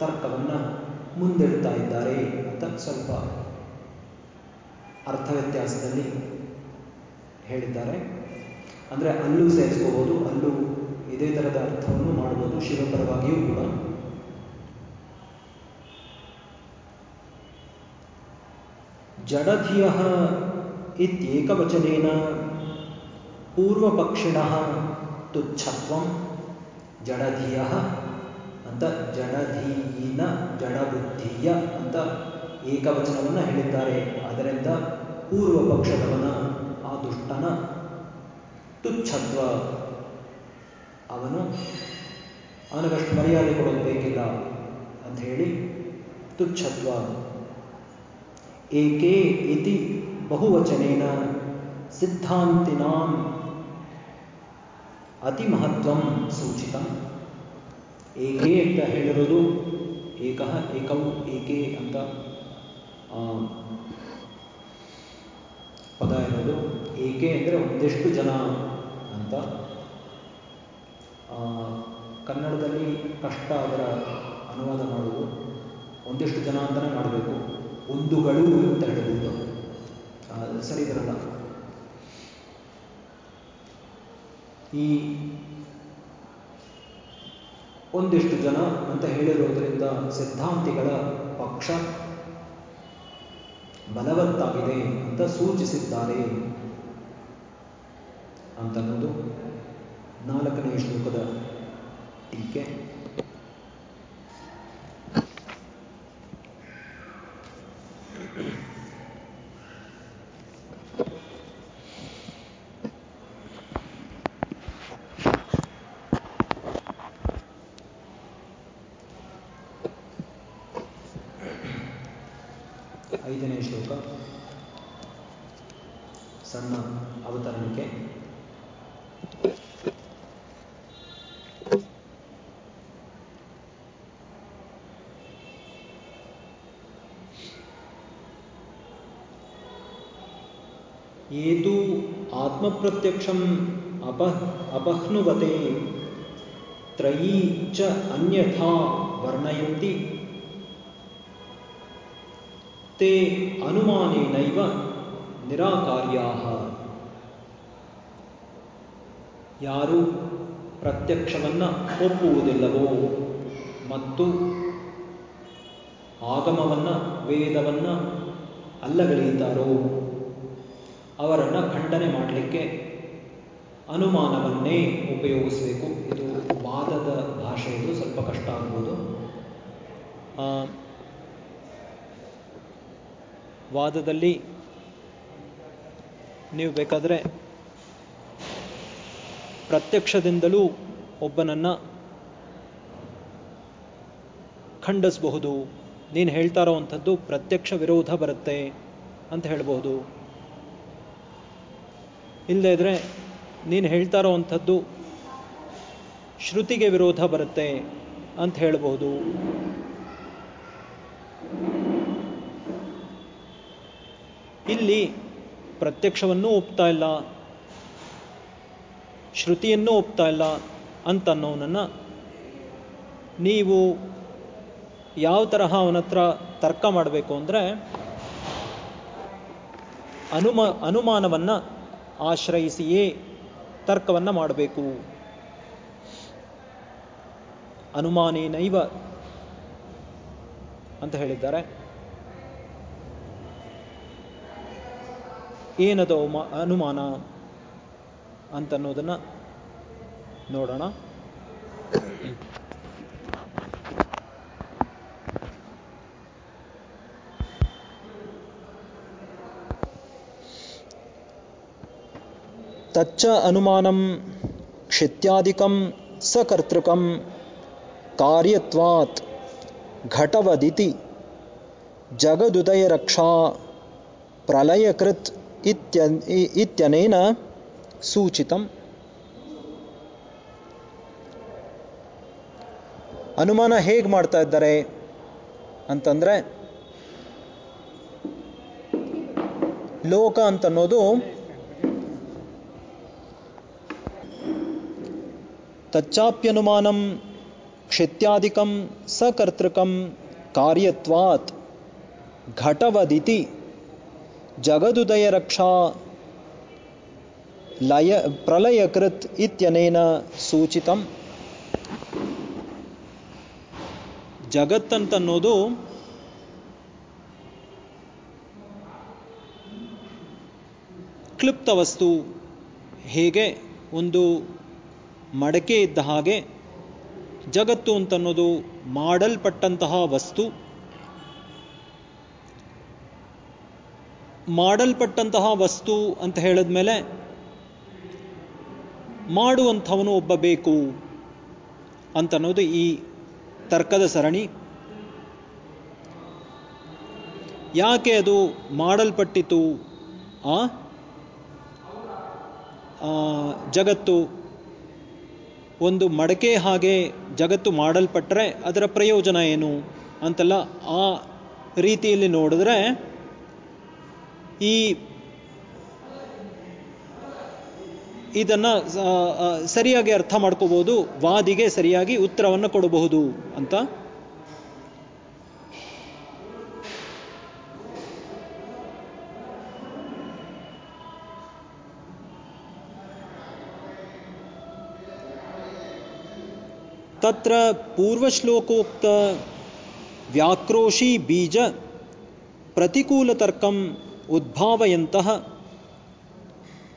ತರ್ಕವನ್ನು ಮುಂದಿಡ್ತಾ ಇದ್ದಾರೆ ಅಂತ ಸ್ವಲ್ಪ ಅರ್ಥ ವ್ಯತ್ಯಾಸದಲ್ಲಿ ಹೇಳಿದ್ದಾರೆ. ಅಂದರೆ ಅಲ್ಲೂ ಸೇರಿಸ್ಕೋಬೋದು, ಅಲ್ಲೂ ಇದೇ ಥರದ ಅರ್ಥವನ್ನು ಮಾಡ್ಬೋದು ಶಿವಪರವಾಗಿಯೂ ಕೂಡ. ಜಡಧಿಯ ಇತ್ಯೇಕವಚನೇನ ಪೂರ್ವಪಕ್ಷಿಣ ತುಚ್ಛತ್ವಂ ಜಡಧಿಯ ಅಂತ ಜಡಧೀನ ಜಡಬುದ್ಧಿಯ ಅಂತ ಏಕವಚನವನ್ನು ಹೇಳಿದ್ದಾರೆ. ಅದರಿಂದ ಪೂರ್ವ ಪಕ್ಷದವನ ಆ ದುಷ್ಟನ ತುಚ್ಛತ್ವ ಅವನು ಅವನಿಗಷ್ಟು ಮರ್ಯಾದೆ ಕೊಡೋದು ಬೇಕಿಲ್ಲ ಅಂತ ಹೇಳಿ ತುಚ್ಛತ್ವ ಏಕೆ ಇತಿ ಬಹುವಚನೇನ? ಸಿದ್ಧಾಂತಿನಾಂ ಅತಿ ಮಹತ್ವಂ ಸೂಚಿತಂ. ಏಕೆ ಅಂತ ಹೇಳಿರೋದು ಏಕಃ ಏಕವು ಏಕೆ ಅಂತ ಪದ ಇರೋದು ಏಕೆ ಅಂದರೆ ಒಂದಿಷ್ಟು ಜನ ಅಂತ. ಕನ್ನಡದಲ್ಲಿ ಕಷ್ಟ ಅದರ ಅನುವಾದ ಮಾಡೋದು ಒಂದಿಷ್ಟು ಜನ ಅಂತಲೇ ಮಾಡಬೇಕು. ಒಂದುಗಳು ಅಂತ ಹೇಳಬಹುದು ಸರಿ ಬರಲ್ಲ. ಈ ಒಂದಿಷ್ಟು ಜನ ಅಂತ ಹೇಳಿರುವುದರಿಂದ ಸಿದ್ಧಾಂತಿಗಳ ಪಕ್ಷ ಬಲವತ್ತಾಗಿದೆ ಅಂತ ಸೂಚಿಸಿದ್ದಾರೆ ಅಂತನ್ನೋದು ನಾಲ್ಕನೇ ಶ್ಲೋಕದ ಟೀಕೆ ಐದನೇ ಶ್ಲೋಕ ಸಣ್ಣ ಅವತರಣಿಕೆ ಏತು ಆತ್ಮಪ್ರತ್ಯಕ್ಷಂ ಅಪ ಅಪಹ್ನುವತೆ ತ್ರಯೀ ಚ ಅನ್ಯಥಾ ವರ್ಣಯಂತಿ. ತೇ ಅನುಮಾನೇನೈವ ನಿರಾಕಾರ್ಯಾ ಯಾರು ಪ್ರತ್ಯಕ್ಷವನ್ನು ಒಪ್ಪುವುದಿಲ್ಲವೋ ಮತ್ತು ಆಗಮವನ್ನು, ವೇದವನ್ನು ಅಲ್ಲಗಳೆಯುತ್ತಾರೋ? ಅವರನ್ನು ಖಂಡನೆ ಮಾಡಲಿಕ್ಕೆ ಅನುಮಾನವನ್ನೇ ಉಪಯೋಗಿಸಬೇಕು. ಇದು ವಾದದ ಭಾಷೆ, ಇದು ಸ್ವಲ್ಪ ಕಷ್ಟ ಆಗ್ಬೋದು. ವಾದದಲ್ಲಿ ನೀವು ಬೇಕಾದರೆ ಪ್ರತ್ಯಕ್ಷದಿಂದಲೂ ಒಬ್ಬನನ್ನು ಖಂಡಿಸಬಹುದು. ನೀನು ಹೇಳ್ತಾ ಇರೋವಂಥದ್ದು ಪ್ರತ್ಯಕ್ಷ ವಿರೋಧ ಬರುತ್ತೆ ಅಂತ ಹೇಳ್ಬೋದು ಇಲ್ಲದೇ ಇದ್ರೆ ನೀನು ಹೇಳ್ತಾ ಇರೋವಂಥದ್ದು ಶ್ರುತಿಗೆ ವಿರೋಧ ಬರುತ್ತೆ ಅಂತ ಹೇಳಬಹುದು ಇಲ್ಲಿ ಪ್ರತ್ಯಕ್ಷವನ್ನೂ ಒಪ್ತಾ ಇಲ್ಲ, ಶ್ರುತಿಯನ್ನೂ ಒಪ್ತಾ ಇಲ್ಲ ಅಂತ ಅನ್ನೋನನ್ನು ನೀವು ಯಾವ ತರಹ ಅವನ ಹತ್ರ ತರ್ಕ ಮಾಡಬೇಕು ಅಂದರೆ ಅನುಮ, ಅನುಮಾನವನ್ನು ಆಶ್ರಯಿಸಿಯೇ ತರ್ಕವನ್ನು ಮಾಡಬೇಕು. ಅನುಮಾನೇನೈವ ಅಂತ ಹೇಳಿದ್ದಾರೆ. ಏನದು ಅನುಮಾನ ಅಂತನ್ನೋದನ್ನು ನೋಡೋಣ. ತಚ್ಚ ಅನುಮಾನಂ ಕ್ಷಿತ್ಯಾದಿಕಂ ಸಕರ್ತೃಕಂ, ಕಾರ್ಯತ್ವಾತ್ ಘಟವದಿತಿ ಜಗದುದಯ ರಕ್ಷಾ ಪ್ರಲಯಕೃತ್ ಇತ್ಯ, ಇತ್ಯನೇನ ಸೂಚಿತಂ. ಅನುಮಾನ ಹೇಗೆ ಮಾಡ್ತಾ ಇದ್ದಾರೆ ಅಂತಂದರೆ, ಲೋಕ ಅಂತನ್ನೋದು ತಚ್ಚಾಪ್ಯನುಮಾನಂ ಕ್ಷಿತ್ಯಾದಿಕಂ ಸಕರ್ತೃಕಂ ಕಾರ್ಯತ್ವಾತ್ ಘಟವದಿತಿ ಜಗದುದಯ ರಕ್ಷಾ ಲಯ ಪ್ರಲಯಕೃತ್ ಇತ್ಯನೇನ ಸೂಚಿತಂ ಜಗತ್ತಂತನ್ನೋದು ಕ್ಲಿಪ್ತ ವಸ್ತು ಹೇಗೆ? ಒಂದು ಮಡಕೆ ಇದ್ದ ಹಾಗೆ ಜಗತ್ತು ಅಂತನ್ನೋದು ಮಾಡಲ್ಪಟ್ಟಂತಹ ವಸ್ತು. ಮಾಡಲ್ಪಟ್ಟಂತಹ ವಸ್ತು ಅಂತ ಹೇಳಿದ ಮೇಲೆ ಮಾಡುವಂಥವನು ಒಬ್ಬ ಬೇಕು ಅಂತನ್ನೋದು ಈ ತರ್ಕದ ಸರಣಿ. ಯಾಕೆ ಅದು ಮಾಡಲ್ಪಟ್ಟಿತು? ಆ, ಜಗತ್ತು ಒಂದು ಮಡಕೆ ಹಾಗೆ ಜಗತ್ತು ಮಾಡಲ್ಪಟ್ಟರೆ ಅದರ ಪ್ರಯೋಜನ ಏನು ಅಂತೆಲ್ಲ ಆ ರೀತಿಯಲ್ಲಿ ನೋಡಿದ್ರೆ ಈ ಇದನ್ನು ಸರಿಯಾಗಿ ಅರ್ಥ ಮಾಡ್ಕೋಬಹುದು ವಾದಿಗೆ ಸರಿಯಾಗಿ ಉತ್ತರವನ್ನು ಕೊಡಬಹುದು ಅಂತ ತತ್ರ ಪೂರ್ವಶ್ಲೋಕೋಕ್ತ ವ್ಯಾಕ್ರೋಶಿ ಬೀಜ ಪ್ರತಿಕೂಲತರ್ಕಂ ಉದ್ಭಾವಯಂತಹ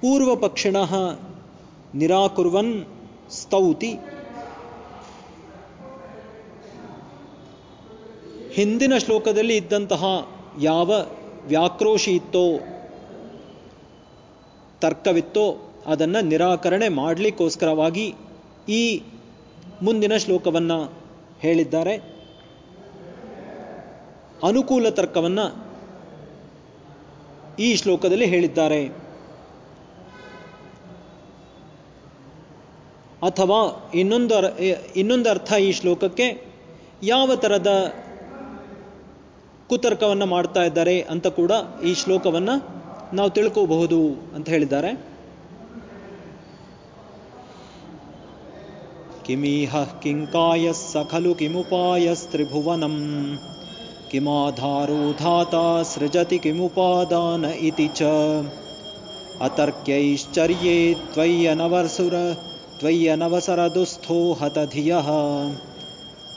ಪೂರ್ವಪಕ್ಷಿಣ ನಿರಾಕುರ್ವನ್ ಸ್ತೌತಿ ಹಿಂದಿನ ಶ್ಲೋಕದಲ್ಲಿ ಇದ್ದಂತಹ ಯಾವ ವ್ಯಾಕ್ರೋಶಿ ಇತ್ತೋ, ತರ್ಕವಿತ್ತೋ ಅದನ್ನು ನಿರಾಕರಣೆ ಮಾಡಲಿಕ್ಕೋಸ್ಕರವಾಗಿ ಈ ಮುಂದಿನ ಶ್ಲೋಕವನ್ನು ಹೇಳಿದ್ದಾರೆ. ಅನುಕೂಲ ತರ್ಕವನ್ನು ಈ ಶ್ಲೋಕದಲ್ಲಿ ಹೇಳಿದ್ದಾರೆ. ಅಥವಾ ಇನ್ನೊಂದು ಇನ್ನೊಂದು ಅರ್ಥ ಈ ಶ್ಲೋಕಕ್ಕೆ ಯಾವ ಥರದ ಕುತರ್ಕವನ್ನು ಮಾಡ್ತಾ ಇದ್ದಾರೆ ಅಂತ ಕೂಡ ಈ ಶ್ಲೋಕವನ್ನು ನಾವು ತಿಳ್ಕೋಬಹುದು ಅಂತ ಹೇಳಿದ್ದಾರೆ. किमीहः किङ्कायः स खलु किमुपायस्त्रिभुवनम्? किमाधारो धाता सृजति किमुपादान इति च? अतर्क्यैश्चर्ये त्वय्यनवसुर त्वय्यनवसरदुस्थो हतधियः।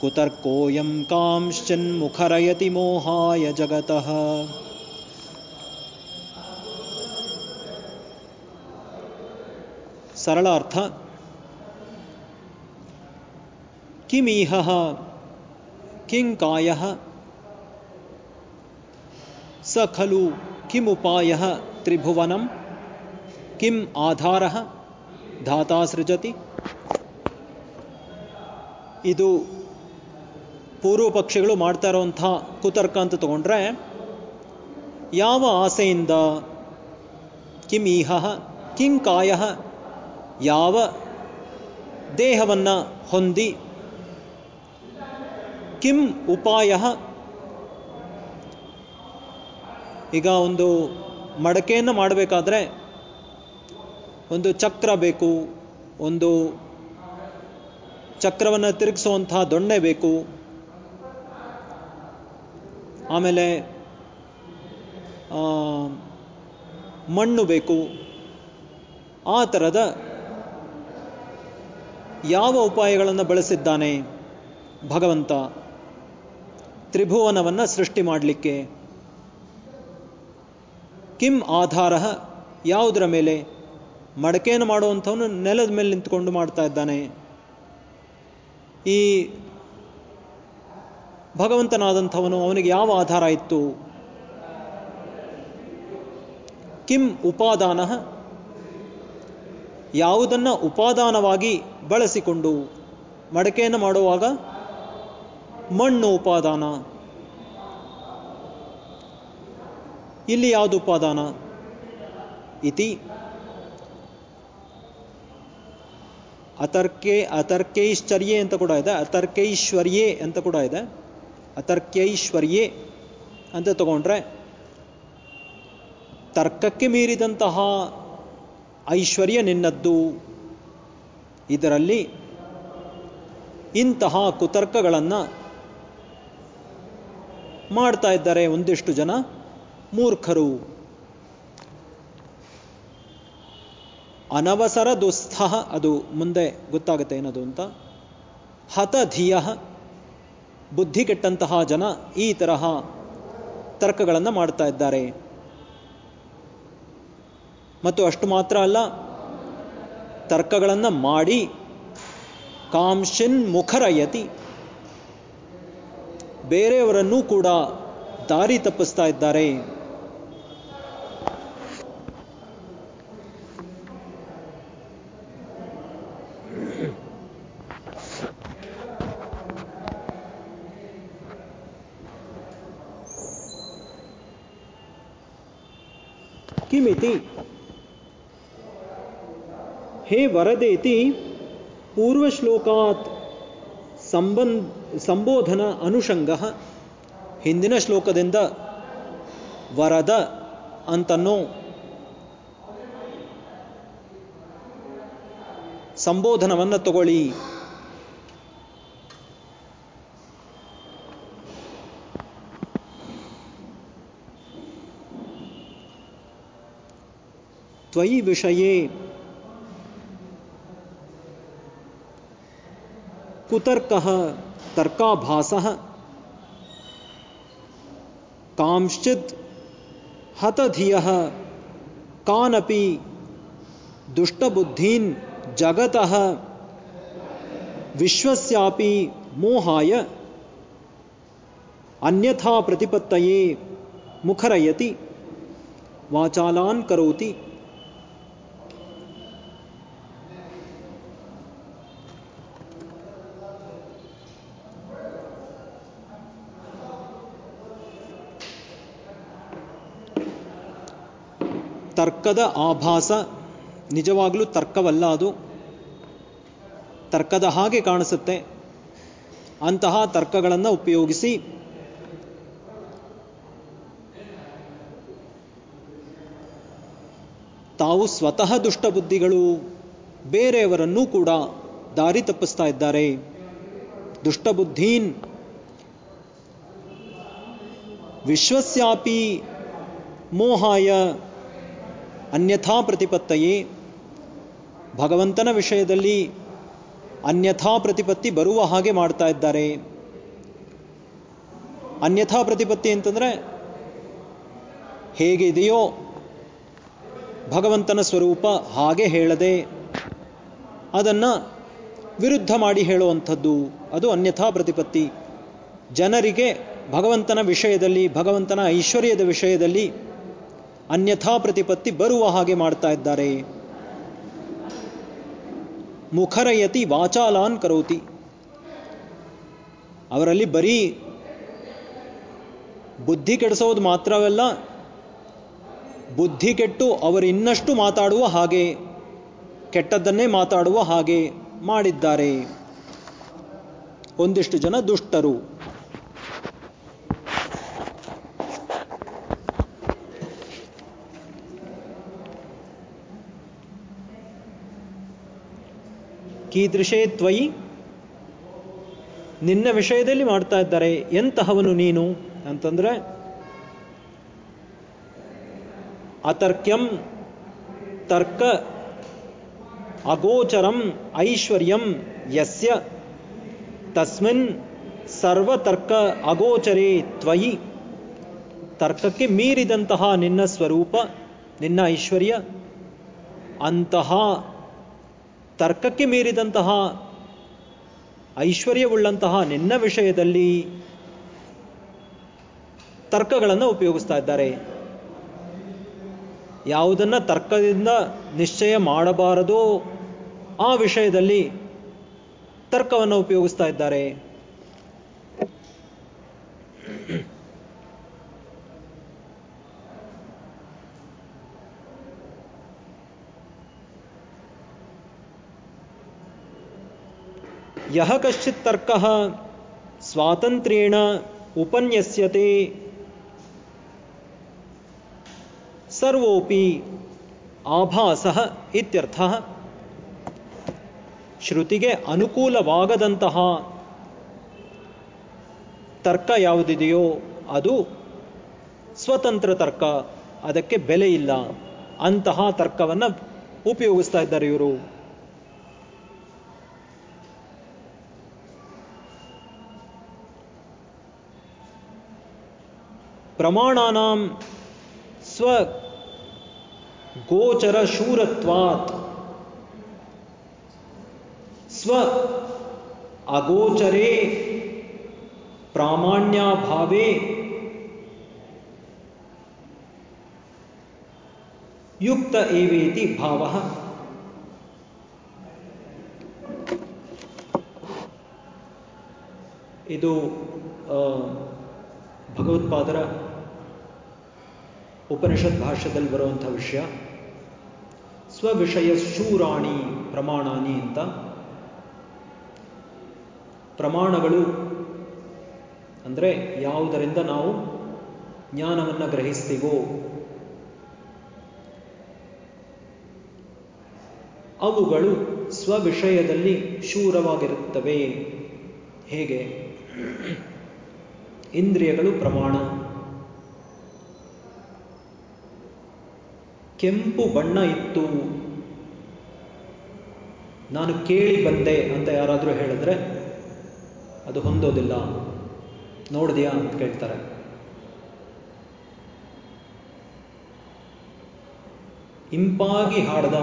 कुतर्कोऽयं कांश्चिन्मुखरयति मोहाय जगतः। सरलार्थ ಕಿಮೀಹ ಕಿಂಕಾಯ ಸ ಖಲು ಕಿಮುಪಾಯ ತ್ರಿಭುವನಂ ಕಿಂ ಆಧಾರ ಧಾತಾ ಸೃಜತಿ ಇದು ಪೂರ್ವ ಪಕ್ಷಿಗಳು ಮಾಡ್ತಾ ಇರೋವಂಥ ಕುತರ್ಕ ಅಂತ ತಗೊಂಡ್ರೆ, ಯಾವ ಆಸೆಯಿಂದ ಕಿಂ ಈಹ ಕಿಂಕಾಯ ಯಾವ ದೇಹವನ್ನು ಹೊಂದಿ ಕಿಂ ಉಪಾಯ. ಈಗ ಒಂದು ಮಡಕೆಯನ್ನು ಮಾಡಬೇಕಾದ್ರೆ ಒಂದು ಚಕ್ರ ಬೇಕು, ಒಂದು ಚಕ್ರವನ್ನು ತಿರುಗಿಸುವಂತಹ ದೊಣ್ಣೆ ಬೇಕು. ಆಮೇಲೆ ಮಣ್ಣು ಬೇಕು. ಆ ಥರದ ಯಾವ ಉಪಾಯಗಳನ್ನು ಬಳಸಿದ್ದಾನೆ ಭಗವಂತ? ತ್ರಿಭುವನವನ್ನು ಸೃಷ್ಟಿ ಮಾಡಲಿಕ್ಕೆ. ಕಿಂ ಆಧಾರ ಯಾವುದರ ಮೇಲೆ? ಮಡಕೆಯನ್ನು ಮಾಡುವಂಥವನು ನೆಲದ ಮೇಲೆ ನಿಂತ್ಕೊಂಡು ಮಾಡ್ತಾ ಇದ್ದಾನೆ. ಈ ಭಗವಂತನಾದಂಥವನು ಅವನಿಗೆ ಯಾವ ಆಧಾರ ಇತ್ತು? ಕಿಂ ಉಪಾದಾನ ಯಾವುದನ್ನು ಉಪಾದಾನವಾಗಿ ಬಳಸಿಕೊಂಡು ಮಡಕೆಯನ್ನು ಮಾಡುವಾಗ ಮಣ್ಣು ಉಪಾದಾನ. ಇಲ್ಲಿ ಯಾವುದು ಉಪಾದಾನ? ಇತಿ. ಅತರ್ಕೆ, ಅತರ್ಕೈಶ್ಚರ್ಯೆ ಅಂತ ಕೂಡ ಇದೆ. ಅತರ್ಕೈಶ್ವರ್ಯೆ ಅಂತ ಕೂಡ ಇದೆ. ಅತರ್ಕೈಶ್ವರ್ಯೆ ಅಂತ ತಗೊಂಡ್ರೆ ತರ್ಕಕ್ಕೆ ಮೀರಿದಂತಹ ಐಶ್ವರ್ಯ ನಿನ್ನದ್ದು. ಇದರಲ್ಲಿ ಇಂತಹ ಕುತರ್ಕಗಳನ್ನು ಮಾಡ್ತಾ ಇದ್ದಾರೆ ಒಂದಿಷ್ಟು ಜನ ಮೂರ್ಖರು. ಅನವಸರ ದುಸ್ಥ ಅದು ಮುಂದೆ ಗೊತ್ತಾಗುತ್ತೆ ಏನದು ಅಂತ? ಹತಧಿಯ ಬುದ್ಧಿ ಕೆಟ್ಟಂತಹ ಜನ ಈ ತರಹ ತರ್ಕಗಳನ್ನು ಮಾಡ್ತಾ ಇದ್ದಾರೆ. ಮತ್ತು ಅಷ್ಟು ಮಾತ್ರ ಅಲ್ಲ, ತರ್ಕಗಳನ್ನು ಮಾಡಿ ಕಾಂಶಿನ್ ಮುಖರಯತಿ ಬೇರೆಯವರನ್ನೂ ಕೂಡ ದಾರಿ ತಪ್ಪಿಸ್ತಾ ಇದ್ದಾರೆ. ಕಿಮಿತಿ? ಹೇ ವರದೇತಿ ಪೂರ್ವಶ್ಲೋಕಾತ್ ಸಂಬಂಧ ಸಂಬೋಧನ ಅನುಷಂಗ ಹಿಂದಿನ ಶ್ಲೋಕದಿಂದ ವರದ ಅಂತನೋ ಸಂಬೋಧನವನ್ನು ತಗೊಳ್ಳಿ. ತ್ವಯಿ ವಿಷಯೇ ಕುತರ್ಕಃ ತರ್ಕಾಭಾಸಃ ಕಾಂಶ್ಚಿತ್ ಹತಧಿಯಃ ಕಾನಪಿ ದುಷ್ಟಬುದ್ಧೀನ್ ಜಗತಃ ವಿಶ್ವಸ್ಯಾಪಿ ಮೋಹಾಯ ಅನ್ಯಥಾ ಪ್ರತಿಪತ್ತಯೇ ಮುಖರಯತಿ ವಾಚಾಲಾನ್ ಕರೋತಿ ತರ್ಕದ ಆಭಾಸ ನಿಜವಾಗಲೂ ತರ್ಕವಲ್ಲ ಅದು. ತರ್ಕದ ಹಾಗೆ ಕಾಣಿಸುತ್ತೆ. ಅಂತಹ ತರ್ಕಗಳನ್ನು ಉಪಯೋಗಿಸಿ ತಾವು ಸ್ವತಃ ದುಷ್ಟಬುದ್ಧಿಗಳು ಬೇರೆಯವರನ್ನೂ ಕೂಡ ದಾರಿ ತಪ್ಪಿಸ್ತಾ ಇದ್ದಾರೆ. ದುಷ್ಟಬುದ್ಧೀನ್ ವಿಶ್ವಸ್ಯಾಪಿ ಮೋಹಾಯ ಅನ್ಯಥಾ ಪ್ರತಿಪತ್ತಯೇ. ಭಗವಂತನ ವಿಷಯದಲ್ಲಿ ಅನ್ಯಥಾ ಪ್ರತಿಪತ್ತಿ ಬರುವ ಹಾಗೆ ಮಾಡ್ತಾ ಇದ್ದಾರೆ. ಅನ್ಯಥಾ ಪ್ರತಿಪತ್ತಿ ಅಂತಂದರೆ ಹೇಗಿದೆಯೋ ಭಗವಂತನ ಸ್ವರೂಪ ಹಾಗೆ ಹೇಳದೆ ಅದನ್ನು ವಿರುದ್ಧ ಮಾಡಿ ಹೇಳುವಂಥದ್ದು. ಅದು ಅನ್ಯಥಾ ಪ್ರತಿಪತ್ತಿ. ಜನರಿಗೆ ಭಗವಂತನ ವಿಷಯದಲ್ಲಿ, ಭಗವಂತನ ಐಶ್ವರ್ಯದ ವಿಷಯದಲ್ಲಿ ಅನ್ಯಥಾ ಪ್ರತಿಪತ್ತಿ ಬರುವ ಹಾಗೆ ಮಾಡ್ತಾ ಇದ್ದಾರೆ. ಮುಖರಯತಿ ವಾಚಾಲಾನ್ ಕರೋತಿ. ಅವರಲ್ಲಿ ಬರೀ ಬುದ್ಧಿ ಕೆಡಿಸೋದು ಮಾತ್ರವಲ್ಲ, ಬುದ್ಧಿ ಕೆಟ್ಟು ಅವರು ಇನ್ನಷ್ಟು ಮಾತಾಡುವ ಹಾಗೆ, ಕೆಟ್ಟದ್ದನ್ನೇ ಮಾತಾಡುವ ಹಾಗೆ ಮಾಡಿದ್ದಾರೆ. ಒಂದಿಷ್ಟು ಜನ ದುಷ್ಟರು. ಕೀದೃಶೇ ತ್ವಯಿ. ನಿನ್ನ ವಿಷಯದಲ್ಲಿ ಮಾಡ್ತಾ ಇದ್ದಾರೆ, ಎಂತಹವನು ನೀನು? ಅಂತಂದ್ರೆ, ಅತರ್ಕ್ಯಂ ತರ್ಕ ಅಗೋಚರಂ ಐಶ್ವರ್ಯಂ ಯಸ್ಯ. ತಸ್ಮಿನ್ ಸರ್ವತರ್ಕ ಅಗೋಚರೇ ತ್ವಯಿ. ತರ್ಕಕ್ಕೆ ಮೀರಿದಂತಹ ನಿನ್ನ ಸ್ವರೂಪ, ನಿನ್ನ ಐಶ್ವರ್ಯ, ಅಂತಹ ತರ್ಕಕ್ಕೆ ಮೀರಿದಂತಹ ಐಶ್ವರ್ಯವುಳ್ಳಂತಹ ನಿನ್ನ ವಿಷಯದಲ್ಲಿ ತರ್ಕಗಳನ್ನು ಉಪಯೋಗಿಸ್ತಾ ಇದ್ದಾರೆ. ಯಾವುದನ್ನು ತರ್ಕದಿಂದ ನಿಶ್ಚಯ ಮಾಡಬಾರದೋ ಆ ವಿಷಯದಲ್ಲಿ ತರ್ಕವನ್ನು ಉಪಯೋಗಿಸ್ತಾ ಇದ್ದಾರೆ. ಯಹ ಕಶ್ಚಿತ್ ತರ್ಕ ಸ್ವಾತಂತ್ರ್ಯೇಣ ಉಪನ್ಯಸ್ಯತೆ ಸರ್ವೋಪಿ ಆಭಾಸ ಇತ್ಯರ್ಥ ಶ್ರುತಿಗೆ ಅನುಕೂಲವಾಗದಂತಹ ತರ್ಕ ಯಾವುದಿದೆಯೋ ಅದು ಸ್ವತಂತ್ರ ತರ್ಕ, ಅದಕ್ಕೆ ಬೆಲೆ ಇಲ್ಲ. ಅಂತಹ ತರ್ಕವನ್ನು ಉಪಯೋಗಿಸ್ತಾ ಇದ್ದಾರೆ ಇವರು. प्रमाणानां स्वगोचरशूरत्वात् स्व अगोचरे प्रामाण्याभावे युक्त एवेति भावः। ಇದು ಭಗವತ್ಪಾದರ ಉಪನಿಷತ್ ಭಾಷ್ಯದಲ್ಲಿ ಬರುವಂಥ ವಿಷಯ, ಸ್ವವಿಷಯ ಶೂರಾಣಿ ಪ್ರಮಾಣಾನಿ ಅಂತ. ಪ್ರಮಾಣಗಳು ಅಂದರೆ ಯಾವುದರಿಂದ ನಾವು ಜ್ಞಾನವನ್ನು ಗ್ರಹಿಸ್ತೀವೋ. ಅವುಗಳು ಸ್ವವಿಷಯದಲ್ಲಿ ಶೂರವಾಗಿರುತ್ತವೆ. ಹೇಗೆ? ಇಂದ್ರಿಯಗಳು ಪ್ರಮಾಣ. ಕೆಂಪು ಬಣ್ಣ ಇತ್ತು. ನಾನು ಕೇಳಿ ಬಂದೆ ಅಂತ ಯಾರಾದರೂ ಹೇಳಿದ್ರೆ ಅದು ಹೊಂದೋದಿಲ್ಲ. ನೋಡಿದೆಯಾ ಅಂತ ಕೇಳ್ತಾರೆ. ಇಂಪಾಗಿ ಹಾಡ್ದ,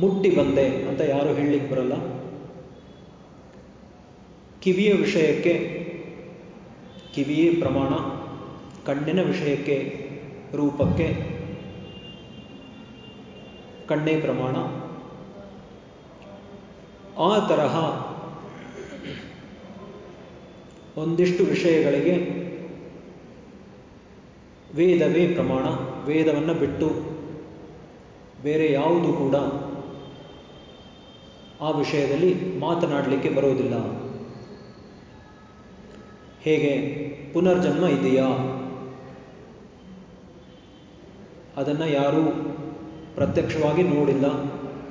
ಮುಟ್ಟಿ ಬಂದೆ ಅಂತ ಯಾರು ಹೇಳಲಿಕ್ಕೆ ಬರಲ್ಲ. ಕಿವಿಯ ವಿಷಯಕ್ಕೆ ಕಿವಿಯೇ ಪ್ರಮಾಣ, ಕಣ್ಣಿನ ವಿಷಯಕ್ಕೆ ರೂಪಕ್ಕೆ ಕಣ್ಣೇ ಪ್ರಮಾಣ. ಆ ತರಹ ಒಂದಿಷ್ಟು ವಿಷಯಗಳಿಗೆ ವೇದವೇ ಪ್ರಮಾಣ, ವೇದವನ್ನು ಬಿಟ್ಟು ಬೇರೆ ಯಾವುದು ಕೂಡ ಆ ವಿಷಯದಲ್ಲಿ ಮಾತನಾಡಲಿಕ್ಕೆ ಬರೋದಿಲ್ಲ. ಹೇಗೆ ಪುನರ್ಜನ್ಮ ಇದೆಯಾ? ಅದನ್ನು ಯಾರೂ ಪ್ರತ್ಯಕ್ಷವಾಗಿ ನೋಡಿಲ್ಲ.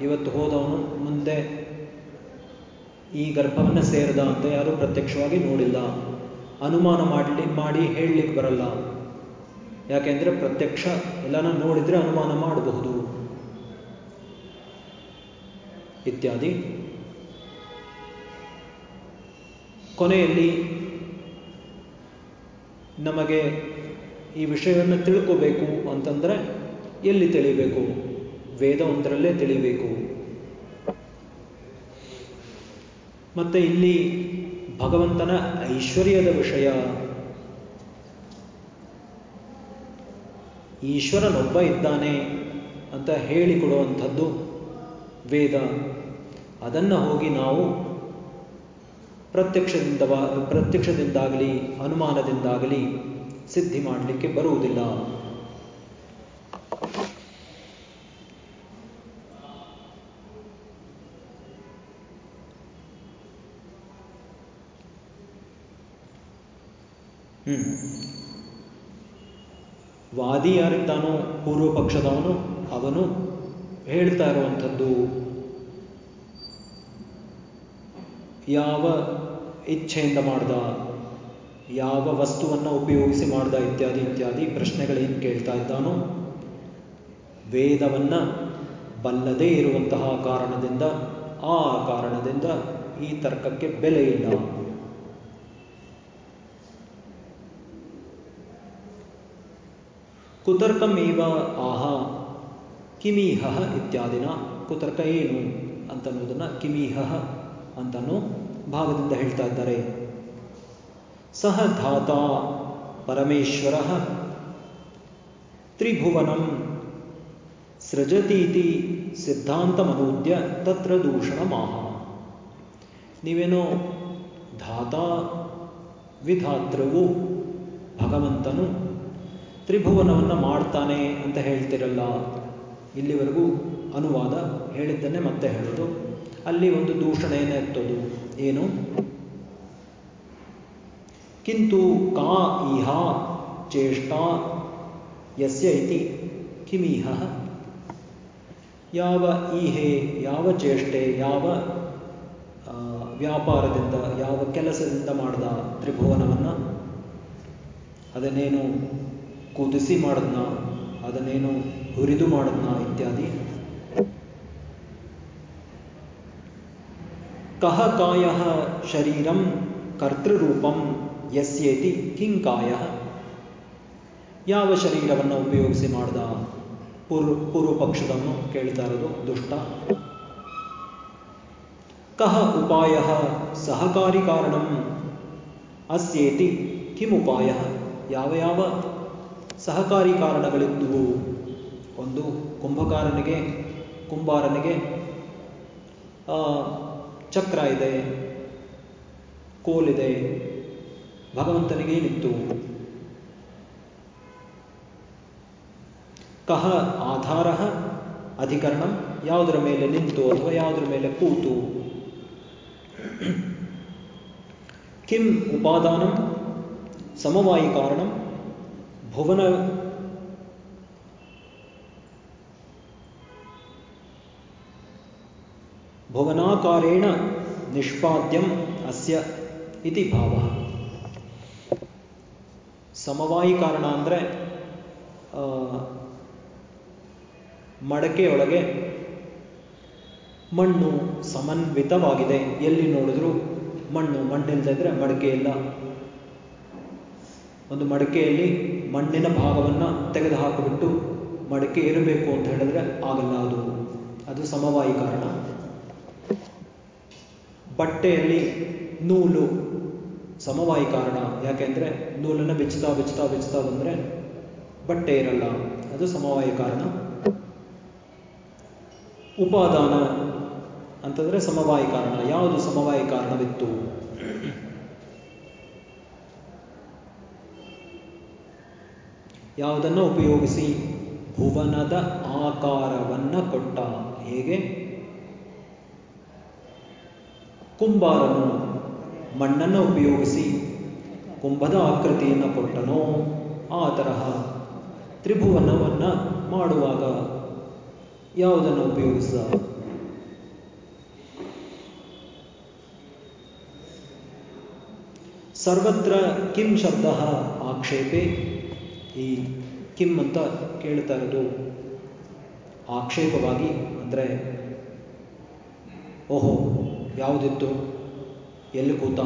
ಇವತ್ತು ಹೋದವನು ಮುಂದೆ ಈ ಗರ್ಭವನ್ನು ಸೇರಿದ ಅಂತ ಯಾರೂ ಪ್ರತ್ಯಕ್ಷವಾಗಿ ನೋಡಿಲ್ಲ. ಅನುಮಾನ ಮಾಡಲಿ, ಮಾಡಿ ಹೇಳಲಿಕ್ಕೆ ಬರಲ್ಲ. ಯಾಕೆಂದರೆ ಪ್ರತ್ಯಕ್ಷ ಎಲ್ಲನ ನೋಡಿದರೆ ಅನುಮಾನ ಮಾಡಬಹುದು. ಇತ್ಯಾದಿ. ಕೊನೆಯಲ್ಲಿ ನಮಗೆ ಈ ವಿಷಯವನ್ನು ತಿಳ್ಕೋಬೇಕು ಅಂತಂದರೆ ಎಲ್ಲಿ ತಿಳಿಬೇಕು? ವೇದ ಒಂದರಲ್ಲೇ ತಿಳಿಬೇಕು. ಮತ್ತೆ ಇಲ್ಲಿ ಭಗವಂತನ ಐಶ್ವರ್ಯದ ವಿಷಯ. ಈಶ್ವರನೊಬ್ಬ ಇದ್ದಾನೆ ಅಂತ ಹೇಳಿಕೊಡುವಂಥದ್ದು ವೇದ. ಅದನ್ನು ಹೋಗಿ ನಾವು ಪ್ರತ್ಯಕ್ಷದಿಂದ ಪ್ರತ್ಯಕ್ಷದಿಂದಾಗಲಿ ಅನುಮಾನದಿಂದಾಗಲಿ ಸಿದ್ಧಿ ಮಾಡಲಿಕ್ಕೆ ಬರುವುದಿಲ್ಲ. ಹ್ಮ್. ವಾದಿ ಯಾರಿದ್ದಾನೋ ಪೂರ್ವ ಪಕ್ಷದವನು ಅವನು ಹೇಳ್ತಾ ಇರುವಂಥದ್ದು ಯಾವ ಇಚ್ಛೆಯಿಂದ ಮಾಡ್ದ, ಯಾವ ವಸ್ತುವನ್ನು ಉಪಯೋಗಿಸಿ ಮಾಡ್ದ ಇತ್ಯಾದಿ ಇತ್ಯಾದಿ ಪ್ರಶ್ನೆಗಳೇನು ಕೇಳ್ತಾ ಇದ್ದಾನೋ, ವೇದವನ್ನು ಬಲ್ಲದೇ ಇರುವಂತಹ ಕಾರಣದಿಂದ, ಆ ಕಾರಣದಿಂದ ಈ ತರ್ಕಕ್ಕೆ ಬೆಲೆ ಇಲ್ಲ. ಕುತರ್ಕಮೇವ ಆಹ ಕಿಮೀಹ ಇತ್ಯಾದಿನ ಕುತರ್ಕ ಏನು ಅಂತನ್ನುವುದನ್ನು ಕಿಮೀಹ ಅಂತನೂ ಭಾಗದಿಂದ ಹೇಳ್ತಾ ಇದ್ದಾರೆ. ಸಹ ಧಾತ ಪರಮೇಶ್ವರ ತ್ರಿಭುವನಂ ಸೃಜತೀತಿ ಸಿದ್ಧಾಂತಮನೂದ್ಯ ತತ್ರ ದೂಷಣ ಮಾಹ ನೀವೇನೋ ಧಾತ ವಿಧಾತೃವು ಭಗವಂತನು ತ್ರಿಭುವನವನ್ನು ಮಾಡ್ತಾನೆ ಅಂತ ಹೇಳ್ತಿರಲ್ಲ, ಇಲ್ಲಿವರೆಗೂ ಅನುವಾದ ಹೇಳಿದ್ದನ್ನೇ ಮತ್ತೆ ಹೇಳೋದು. ಅಲ್ಲಿ ಒಂದು ದೂಷಣೆಯನ್ನು ಎತ್ತೋದು. ಏನು? ಕಿಂತು ಕಾ ಇಹ ಚೇಷ್ಟಾ ಯಸ್ಯ ಇತಿ ಕಿಮಿಹ. ಯಾವ ಈಹೆ, ಯಾವ ಚೇಷ್ಟೆ, ಯಾವ ವ್ಯಾಪಾರದಿಂದ, ಯಾವ ಕೆಲಸದಿಂದ ಮಾಡಿದ ತ್ರಿಭುವನವನ್ನು ಅದನ್ನೇನು ಕುದಿಸಿ ಮಾಡದ್ನ, ಅದನ್ನೇನು ಹುರಿದು ಮಾಡದ್ನ ಇತ್ಯಾದಿ. ಕಹ ಕಾಯ ಶರೀರಂ ಕರ್ತೃರೂಪಂ ಯಸ್ಯೇತಿ ಕಿಂಕಾಯ ಯಾವ ಶರೀರವನ್ನು ಉಪಯೋಗಿಸಿ ಮಾಡಿದ ಪೂರ್ವ ಪೂರ್ವ ಪಕ್ಷದನ್ನು ಕೇಳ್ತಾ ಇರೋದು ದುಷ್ಟ. ಕಹ ಉಪಾಯ ಸಹಕಾರಿ ಕಾರಣಂ ಅಸ್ಯೇತಿ ಕಿಂ ಉಪಾಯ. ಯಾವ ಯಾವ ಸಹಕಾರಿ ಕಾರಣಗಳಿದ್ದುವು? ಒಂದು ಕುಂಭಕಾರನಿಗೆ ಕುಂಬಾರನಿಗೆ ಚಕ್ರ ಇದೆ ಕೋಲಿದೆ ಭಗವಂತನಿಗೆ ಏನಿತ್ತು? ಕಹ ಆಧಾರ ಅಧಿಕರಣ ಯಾವುದರ ಮೇಲೆ ನಿಂತು ಅಥವಾ ಯಾವುದರ ಮೇಲೆ ಕೂತು? ಕಿಂ ಉಪಾದಾನಂ ಸಮವಾಯಿ ಕಾರಣಂ ಭುವನ ಭುವನಾಕಾರೇಣ ನಿಷ್ಪಾದ್ಯಂ ಅಸ್ಯ ಇತಿ ಭಾವ ಸಮವಾಯಿ ಕಾರಣ ಅಂದರೆ ಮಡಕೆಯೊಳಗೆ ಮಣ್ಣು ಸಮನ್ವಿತವಾಗಿದೆ. ಎಲ್ಲಿ ನೋಡಿದ್ರೂ ಮಣ್ಣು ಮಣ್ಣಿಲ್ಲದೆ ಇದ್ರೆ ಮಡಕೆ ಇಲ್ಲ ಒಂದು ಮಡಕೆಯಲ್ಲಿ ಮಣ್ಣಿನ ಭಾಗವನ್ನು ತೆಗೆದು ಹಾಕಿಬಿಟ್ಟು ಮಡಕೆ ಇರಬೇಕು ಅಂತ ಹೇಳಿದ್ರೆ ಆಗಲ್ಲ ಅದು. ಅದು ಸಮವಾಯಿ ಕಾರಣ. ಬಟ್ಟೆಯಲ್ಲಿ ನೂಲು ಸಮವಾಯಿ ಕಾರಣ. ಯಾಕೆಂದ್ರೆ ನೂಲನ್ನು ಬಿಚ್ಚುತ್ತಾ ಬಿಚ್ಚುತ್ತಾ ಬಿಚ್ಚುತ್ತಾ ಬಂದರೆ ಬಟ್ಟೆ ಇರಲ್ಲ. ಅದು ಸಮವಾಯಿ ಕಾರಣ. ಉಪಾದಾನ ಅಂತಂದರೆ ಸಮವಾಯಿ ಕಾರಣ. ಯಾವುದು ಸಮವಾಯಿ ಕಾರಣವಿತ್ತು? ಯಾವುದನ್ನು ಉಪಯೋಗಿಸಿ? ಭುವನದ ಆಕಾರವನ್ನು ಕೊಟ್ಟ. ಹೇಗೆ? ಕುಂಬಾರನು ಮಣ್ಣನ್ನು ಉಪಯೋಗಿಸಿ ಕುಂಭದ ಆಕೃತಿಯನ್ನು ಕೊಟ್ಟನೋ ಆ ತರಹ ತ್ರಿಭುವನವನ್ನು ಮಾಡುವಾಗ ಯಾವುದನ್ನು ಉಪಯೋಗಿಸಿದ ಸರ್ವತ್ರ ಕಿಂ ಶಬ್ದ ಆಕ್ಷೇಪೆ. ಈ ಕಿಂ ಅಂತ ಕೇಳ್ತಾ ಇರೋದು ಆಕ್ಷೇಪವಾಗಿ ಅಂದರೆ ಓಹೋ ಯಾವುದಿತ್ತು? ಎಲ್ಲಿ ಕೂತ?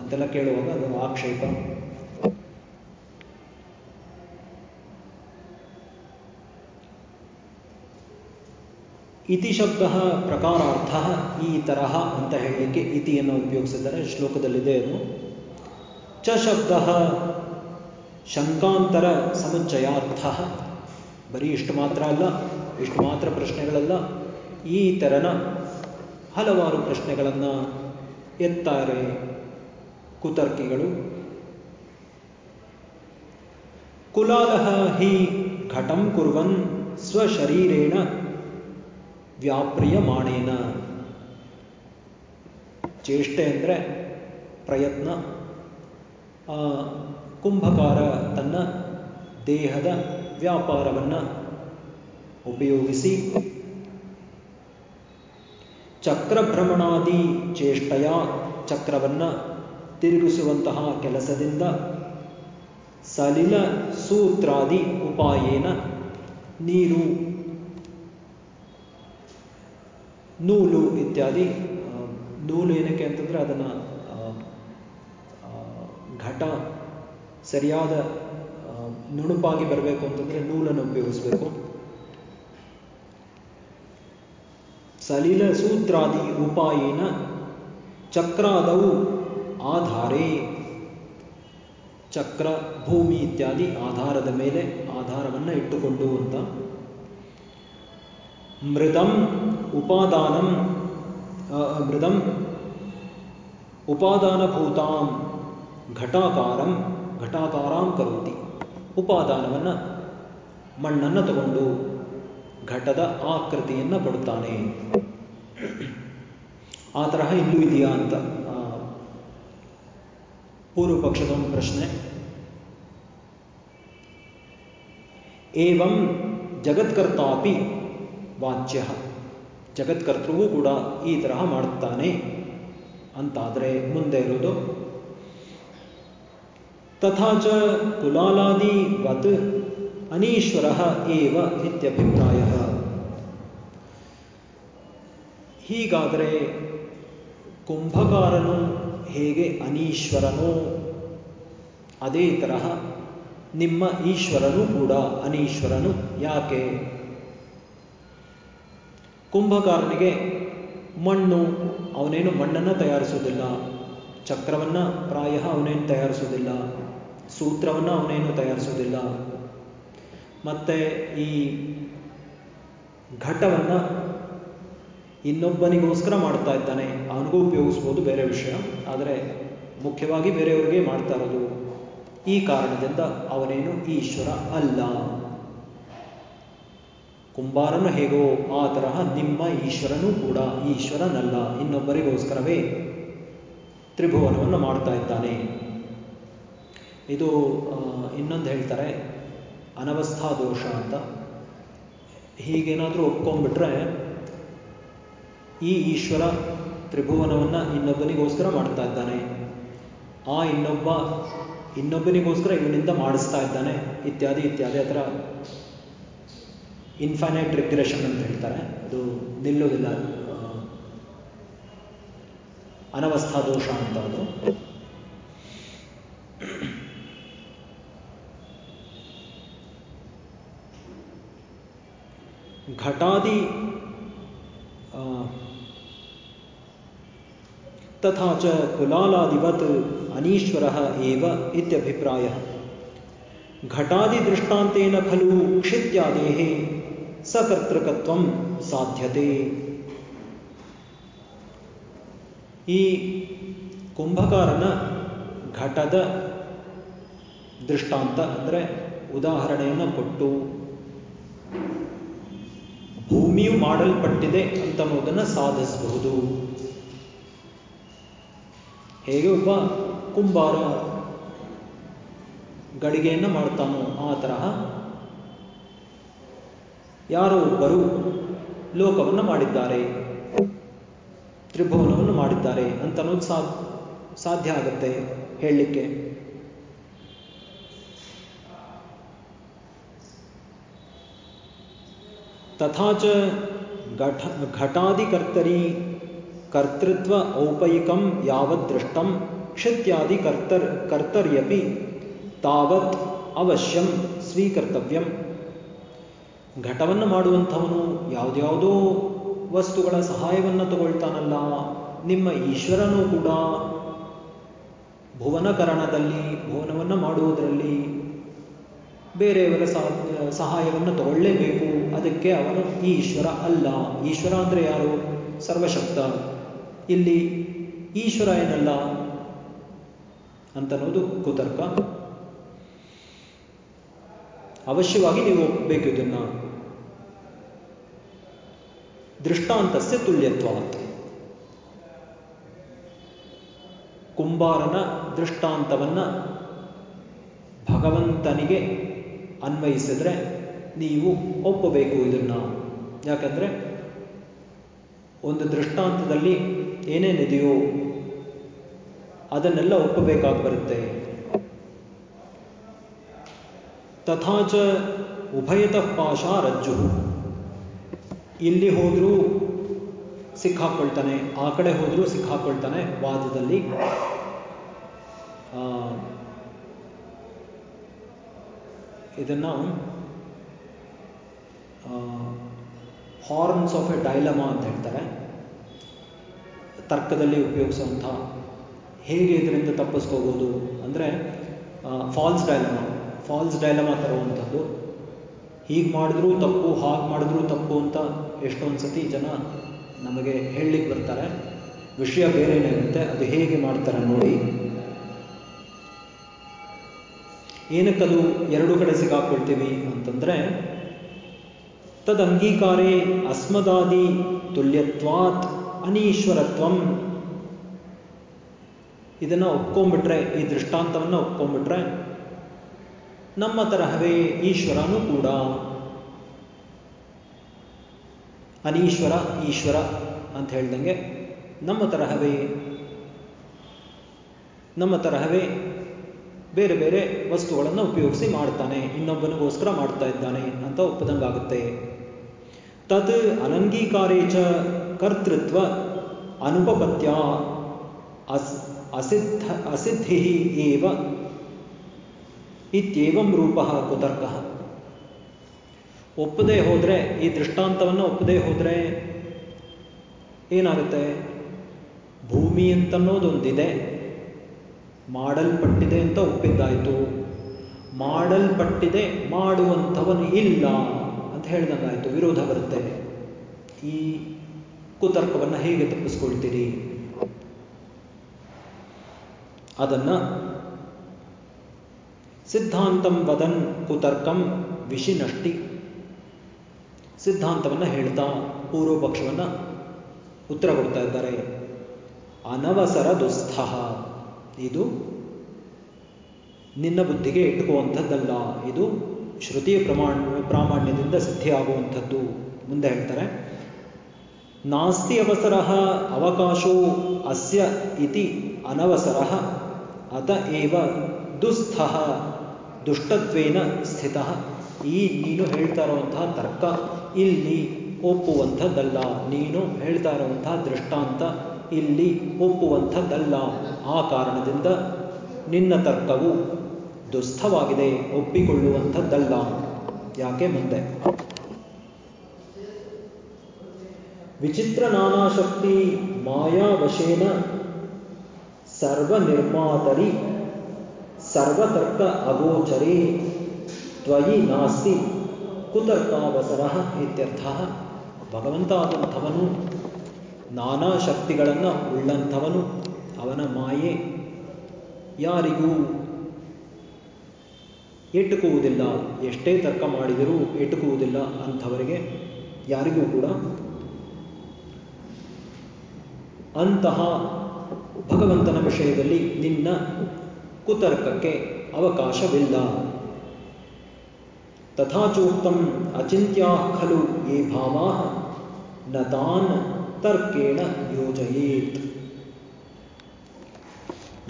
ಅಂತೆಲ್ಲ ಕೇಳುವಾಗ ಅದು ಆಕ್ಷೇಪ. ಇತಿ ಶಬ್ದ ಪ್ರಕಾರಾರ್ಥ ಈ ತರಹ ಅಂತ ಹೇಳಲಿಕ್ಕೆ ಇತಿಯನ್ನು ಉಪಯೋಗಿಸಿದ್ದಾರೆ. ಶ್ಲೋಕದಲ್ಲಿದೆ ಅದು. ಚ ಶಬ್ದ ಶಂಕಾಂತರ ಸಮುಚ್ಚಯಾರ್ಥ. ಬರೀ ಇಷ್ಟು ಮಾತ್ರ ಅಲ್ಲ, ಇಷ್ಟು ಮಾತ್ರ ಪ್ರಶ್ನೆಗಳಲ್ಲ. ಈ ತೆರನ ಹಲವಾರು ಪ್ರಶ್ನೆಗಳನ್ನು ಎತ್ತಾರೆ ಕುತರ್ಕಿಗಳು. ಕುಲಾಲಹ ಹಿ ಘಟಂ ಕುರ್ವನ್ ಸ್ವಶರೀರೇಣ ವ್ಯಾಪ್ರಿಯಮಾಣೇನ. ಚೇಷ್ಟೆ ಅಂದರೆ ಪ್ರಯತ್ನ. ಕುಂಭಕಾರ ತನ್ನ ದೇಹದ ವ್ಯಾಪಾರವನ್ನು ಉಪಯೋಗಿಸಿ ಚಕ್ರಭ್ರಮಣಾದಿ ಚೇಷ್ಟೆಯ ಚಕ್ರವನ್ನು ತಿರುಗಿಸುವಂತಹ ಕೆಲಸದಿಂದ ಸಲಿಲ ಸೂತ್ರಾದಿ ಉಪಾಯೇನ ನೀರು, ನೂಲು ಇತ್ಯಾದಿ ನೂಲು ಏನಕ್ಕೆ ಅಂತಂದರೆ ಅದನ್ನು ಘಟ, ಸರಿಯಾದ ನುಣುಪಾಗಿ ಬರಬೇಕು ಅಂತಂದರೆ ನೂಲನ್ನು ಉಪಯೋಗಿಸಬೇಕು. ಸಲಿಲ ಸೂತ್ರಾದಿ ಉಪಾಯೇನ ಚಕ್ರಾದವು ಆಧಾರೇ. ಚಕ್ರ, ಭೂಮಿ ಇತ್ಯಾದಿ ಆಧಾರದ ಮೇಲೆ ಆಧಾರವನ್ನು ಇಟ್ಟುಕೊಂಡು ಅಂತ. ಮೃದಂ ಉಪಾದಾನಂ ಮೃದಂ ಉಪಾದಾನಭೂತಾಂ ಘಟಾಕಾರಂ, ಘಟಾಕಾರಾಂ ಕರೋತಿ. ಉಪಾದಾನವನ್ನು ಮಣ್ಣನ್ನು ತಗೊಂಡು ಘಟದ ಆಕೃತಿಯನ್ನು ಕೊಡುತ್ತಾನೆ ಆ ತರಹ ಇಲ್ಲೂ ಇದೆಯಾ ಅಂತ ಪೂರ್ವ ಪಕ್ಷದ ಒಂದು ಪ್ರಶ್ನೆ ಏವಂ ಜಗತ್ಕರ್ತಾಪಿ ವಾಚ್ಯ ಜಗತ್ಕರ್ತೃವೂ ಕೂಡ ಈ ತರಹ ಮಾಡುತ್ತಾನೆ ಅಂತಾದರೆ ಮುಂದೆ ಇರೋದು ತಥಾಚ ಕುಲಾಲಾದಿವತ್ ಅನೀಶ್ವರ ಏವ ಇತ್ಯಭಿಪ್ರಾಯ ಹೀಗಾದರೆ ಕುಂಭಕಾರನು ಹೇಗೆ ಅನೀಶ್ವರನೋ? ಅದೇ ತರಹ ನಿಮ್ಮ ಈಶ್ವರನು ಕೂಡ ಅನೀಶ್ವರನು. ಯಾಕೆ? ಕುಂಭಕಾರನಿಗೆ ಮಣ್ಣು, ಅವನೇನು ಮಣ್ಣನ್ನು ತಯಾರಿಸುವುದಿಲ್ಲ. ಚಕ್ರವನ್ನು ಪ್ರಾಯ ಅವನೇನು ತಯಾರಿಸುವುದಿಲ್ಲ. ಸೂತ್ರವನ್ನು ಅವನೇನು ತಯಾರಿಸುವುದಿಲ್ಲ. ಮತ್ತೆ ಈ ಘಟವನ್ನು ಇನ್ನೊಬ್ಬನಿಗೋಸ್ಕರ ಮಾಡ್ತಾ ಇದ್ದಾನೆ, ಅವನಿಗೂ ಉಪಯೋಗಿಸ್ಬೋದು ಬೇರೆ ವಿಷಯ. ಆದರೆ ಮುಖ್ಯವಾಗಿ ಬೇರೆಯವ್ರಿಗೆ ಮಾಡ್ತಾ ಇರೋದು ಈ ಕಾರಣದಿಂದ ಅವನೇನು ಈಶ್ವರ ಅಲ್ಲ. ಕುಂಬಾರನು ಹೇಗೋ ಆ ತರಹ ನಿಮ್ಮ ಈಶ್ವರನೂ ಕೂಡ ಈಶ್ವರನಲ್ಲ, ಇನ್ನೊಬ್ಬರಿಗೋಸ್ಕರವೇ ತ್ರಿಭುವನವನ್ನು ಮಾಡ್ತಾ ಇದ್ದಾನೆ. ಇದು ಇನ್ನೊಂದು ಹೇಳ್ತಾರೆ, ಅನವಸ್ಥಾ ದೋಷ ಅಂತ. ಹೀಗೇನಾದರೂ ಒಪ್ಕೊಂಡ್ಬಿಟ್ರೆ ಈ ಈಶ್ವರ ತ್ರಿಭುವನವನ್ನು ಇನ್ನೊಬ್ಬನಿಗೋಸ್ಕರ ಮಾಡ್ತಾ ಇದ್ದಾನೆ. ಆ ಇನ್ನೊಬ್ಬ ಇನ್ನೊಬ್ಬನಿಗೋಸ್ಕರ ಇವನಿಂದ ಮಾಡಿಸ್ತಾ ಇದ್ದಾನೆ. ಇತ್ಯಾದಿ ಇತ್ಯಾದಿ. ಅದರ ಇನ್ಫೈನೈಟ್ ರಿಗ್ರೆಷನ್ ಅಂತ ಹೇಳ್ತಾರೆ. ಅದು ನಿಲ್ಲೋದಿಲ್ಲ ಅನವಸ್ಥಾ ದೋಷ ಅಂತ ಅದು. ಘಟಾದಿ ಚ ಕುಲಾಲಾದಿವತ್ ಅನೀಶ್ವರ ಏವ ಇತ್ಯಭಿಪ್ರಾಯ ಘಟಾದಿ ದೃಷ್ಟಾಂತೇನ ಖಲು ಕ್ಷಿತ್ಯಾದೇಃ ಸಕರ್ತೃಕತ್ವ ಸಾಧ್ಯತೆ ಈ ಕುಂಭಕಾರನ ಘಟದ ದೃಷ್ಟಾಂತ ಅಂದರೆ ಉದಾಹರಣೆಯನ್ನು ಕೊಟ್ಟು ಭೂಮಿಯು ಮಾಡಲ್ಪಟ್ಟಿದೆ ಅಂತನ್ನೋದನ್ನು ಸಾಧಿಸಬಹುದು. ಹೇಗೆ ಒಬ್ಬ ಕುಂಬಾರ ಗಡಿಗೆಯನ್ನು ಮಾಡ್ತಾನೋ ಆ ತರಹ ಯಾರೋ ಒಬ್ಬರು ಲೋಕವನ್ನು ಮಾಡಿದ್ದಾರೆ, ತ್ರಿಭುವನವನ್ನು ಮಾಡಿದ್ದಾರೆ ಅಂತನ್ನೋದು ಸಾ, ಸಾಧ್ಯ ಆಗುತ್ತೆ ಹೇಳಲಿಕ್ಕೆ. ತಥಾಚ ಘಟ ಘಟಾದಿಕರ್ತರಿ ಕರ್ತೃತ್ವ ಔಪಯಿಕಂ ಯಾವತ್ ದೃಷ್ಟಂ ಕ್ಷಿತ್ಯಾದಿ ಕರ್ತರ್ ಕರ್ತರ್ಯಪಿ ತಾವತ್ ಅವಶ್ಯಂ ಸ್ವೀಕರ್ತವ್ಯಂ. ಘಟವನ್ನು ಮಾಡುವಂಥವನು ಯಾವುದ್ಯಾವುದೋ ವಸ್ತುಗಳ ಸಹಾಯವನ್ನು ತಗೊಳ್ತಾನಲ್ಲ, ನಿಮ್ಮ ಈಶ್ವರನೂ ಕೂಡ ಭುವನಕರಣದಲ್ಲಿ ಭುವನವನ್ನು ಮಾಡುವುದರಲ್ಲಿ ಬೇರೆಯವರ ಸಹಾಯವನ್ನು ತಗೊಳ್ಳೇಬೇಕು. ಅದಕ್ಕೆ ಅವನು ಈಶ್ವರ ಅಲ್ಲ. ಈಶ್ವರ ಅಂದರೆ ಯಾರು? ಸರ್ವಶಕ್ತ. ಇಲ್ಲಿ ಈಶ್ವರ ಏನಲ್ಲ ಅಂತನ್ನೋದು ಕುತರ್ಕ. ಅವಶ್ಯವಾಗಿ ನೀವು ಒಪ್ಪಬೇಕು ಇದನ್ನ. ದೃಷ್ಟಾಂತಸ್ಯ ತುಲ್ಯತ್ವವಂತೆ ಕುಂಬಾರನ ದೃಷ್ಟಾಂತವನ್ನ ಭಗವಂತನಿಗೆ ಅನ್ವಯಿಸಿದ್ರೆ ನೀವು ಒಪ್ಪಬೇಕು ಇದನ್ನ. ಯಾಕಂದ್ರೆ ಒಂದು ದೃಷ್ಟಾಂತದಲ್ಲಿ ಏನೇನಿದೆಯೋ ಅದನ್ನೆಲ್ಲ ಒಪ್ಪಬೇಕಾಗಿ ಬರುತ್ತೆ ತಥಾಚ ಉಭಯತಃ ಪಾಶ ರಜ್ಜು. ಇಲ್ಲಿ ಹೋದರೂ ಸಿಕ್ಕಾಕೊಳ್ತಾನೆ, ಆ ಕಡೆ ಹೋದರೂ ಸಿಕ್ಕಾಕೊಳ್ತಾನೆ ವಾದದಲ್ಲಿ. ಇದನ್ನು ಹಾರ್ನ್ಸ್ ಆಫ್ ಎ ಡೈಲಮಾ ಅಂತ ಹೇಳ್ತಾರೆ. ತರ್ಕದಲ್ಲಿ ಉಪಯೋಗಿಸುವಂಥ ಹೇಗೆ ಇದರಿಂದ ತಪ್ಪಿಸ್ಕೋಬೋದು ಅಂದರೆ ಫಾಲ್ಸ್ ಡೈಲಮಾ ಫಾಲ್ಸ್ ಡೈಲಮಾ ತರುವಂಥದ್ದು. ಹೀಗೆ ಮಾಡಿದ್ರೂ ತಪ್ಪು, ಹಾಗೆ ಮಾಡಿದ್ರೂ ತಪ್ಪು ಅಂತ ಎಷ್ಟೊಂದು ಸತಿ ಜನ ನಮಗೆ ಹೇಳಲಿಕ್ಕೆ ಬರ್ತಾರೆ. ವಿಷಯ ಬೇರೆನೇ ಇರುತ್ತೆ ಅದು ಹೇಗೆ ಮಾಡ್ತಾರೆ ನೋಡಿ. ಏನಕ್ಕದು ಎರಡು ಕಡೆ ಸಿಗಾಕೊಳ್ತೀವಿ ಅಂತಂದ್ರೆ ತದ್ ಅಂಗೀಕಾರೇ ಅಸ್ಮದಾದಿ ತುಲ್ಯತ್ವಾತ್ ಅನೀಶ್ವರತ್ವಂ. ಇದನ್ನ ಒಪ್ಕೊಂಡ್ಬಿಟ್ರೆ, ಈ ದೃಷ್ಟಾಂತವನ್ನು ಒಪ್ಕೊಂಡ್ಬಿಟ್ರೆ, ನಮ್ಮ ತರಹವೇ ಈಶ್ವರನೂ ಕೂಡ. ಅನೀಶ್ವರ, ಈಶ್ವರ ಅಂತ ಹೇಳ್ದಂಗೆ ನಮ್ಮ ತರಹವೇ ನಮ್ಮ ತರಹವೇ ಬೇರೆ ಬೇರೆ ವಸ್ತುಗಳನ್ನು ಉಪಯೋಗಿಸಿ ಮಾಡ್ತಾನೆ, ಇನ್ನೊಬ್ಬನಿಗೋಸ್ಕರ ಮಾಡ್ತಾ ಇದ್ದಾನೆ ಅಂತ ಒಪ್ಪದಂಗಾಗುತ್ತೆ. ತದ್ ಅನಂಗೀಕಾರೇ ಚ ಕರ್ತೃತ್ವ ಅನುಪಪತ್ಯ ಅಸ್ ಅಸಿದ್ಧ ಅಸಿದ್ಧಿ ಏವ ಇತ್ಯೇವಂ ರೂಪ ಕುತರ್ಕ. ಒಪ್ಪದೇ ಹೋದರೆ, ಈ ದೃಷ್ಟಾಂತವನ್ನು ಒಪ್ಪದೇ ಹೋದರೆ ಏನಾಗುತ್ತೆ? ಭೂಮಿ ಅಂತನ್ನೋದೊಂದಿದೆ, ಮಾಡಲ್ಪಟ್ಟಿದೆ ಅಂತ ಒಪ್ಪಿದ್ದಾಯಿತು. ಮಾಡಲ್ಪಟ್ಟಿದೆ, ಮಾಡುವಂಥವನು ಇಲ್ಲ ಅಂತ ಹೇಳಿದಂಗಾಯಿತು. ವಿರೋಧ ಬರುತ್ತೆ. ಈ ಕುತರ್ಕವನ್ನು ಹೇಗೆ ತಪ್ಪಿಸ್ಕೊಳ್ತೀರಿ? ಅದನ್ನ ಸಿದ್ಧಾಂತಂ ವದನ್ ಕುತರ್ಕಂ ವಿಷಿನಷ್ಟಿ. ಸಿದ್ಧಾಂತವನ್ನು ಹೇಳ್ತಾ ಪೂರ್ವ ಪಕ್ಷವನ್ನು ಉತ್ತರ ಕೊಡ್ತಾ ಇದ್ದಾರೆ. ಅನವಸರ ದುಸ್ಥ. ಇದು ನಿನ್ನ ಬುದ್ಧಿಗೆ ಇಟ್ಕುವಂಥದ್ದಲ್ಲ ಇದು ಶ್ರುತಿಯ ಪ್ರಮಾಣ, ಪ್ರಾಮಾಣ್ಯದಿಂದ ಸಿದ್ಧಿಯಾಗುವಂಥದ್ದು. ಮುಂದೆ ಹೇಳ್ತಾರೆ ನಾಸ್ತಿ ಅವಸರ ಅವಕಾಶೋ ಅಸ್ಯ ಇತಿ ಅನವಸರ ಅತ ಏವ ದುಸ್ಥ ದುಷ್ಟತ್ವೇನ ಸ್ಥಿತ. ಈ ನೀನು ಹೇಳ್ತಾ ಇರುವಂತಹ ತರ್ಕ, ಇಲ್ಲಿ ಒಪ್ಪುವಂಥದ್ದಲ್ಲ, ನೀನು ಹೇಳ್ತಾ ಇರುವಂತಹ ದೃಷ್ಟಾಂತ, ಇಲ್ಲಿ ಒಪ್ಪುವಂಥದ್ದಲ್ಲ. ಆ ಕಾರಣದಿಂದ ನಿನ್ನ ತರ್ಕವು ದುಸ್ಥವಾಗಿದೆ, ಒಪ್ಪಿಕೊಳ್ಳುವಂಥದ್ದಲ್ಲ. ಯಾಕೆ ಮುಂದೆ? ವಿಚಿತ್ರ ನಾನಾಶಕ್ತಿ ಮಾಯಾವಶೇನ ಸರ್ವನಿರ್ಮಾತರಿ ಸರ್ವತರ್ಕ ಅಗೋಚರೇ ತ್ವಯಿ ನಾಸ್ತಿ ಕುತರ್ಕಾವಸರ ಇತ್ಯರ್ಥ. ಭಗವಂತ ಆದಂಥವನು ನಾನಾ ಶಕ್ತಿಗಳನ್ನು ಉಳ್ಳಂಥವನು. ಅವನ ಮಾಯೆ ಯಾರಿಗೂ ಎಟುಕುವುದಿಲ್ಲ. ಎಷ್ಟೇ ತರ್ಕ ಮಾಡಿದರೂ ಎಟುಕುವುದಿಲ್ಲ ಅಂಥವರಿಗೆ ಯಾರಿಗೂ ಕೂಡ ಅಂತಹ ಭಗವಂತನ ವಿಷಯದಲ್ಲಿ ನಿನ್ನ ಕುತರ್ಕಕ್ಕೆ ಅವಕಾಶವಿಲ್ಲ. ತಥಾಚೋಕ್ತಂ ಅಚಿಂತ್ಯಾ ಖಲು ಯೇ ಭಾವಾ ನ ತಾನ್ ತರ್ಕೇಣ ಯೋಜಯೇತ್.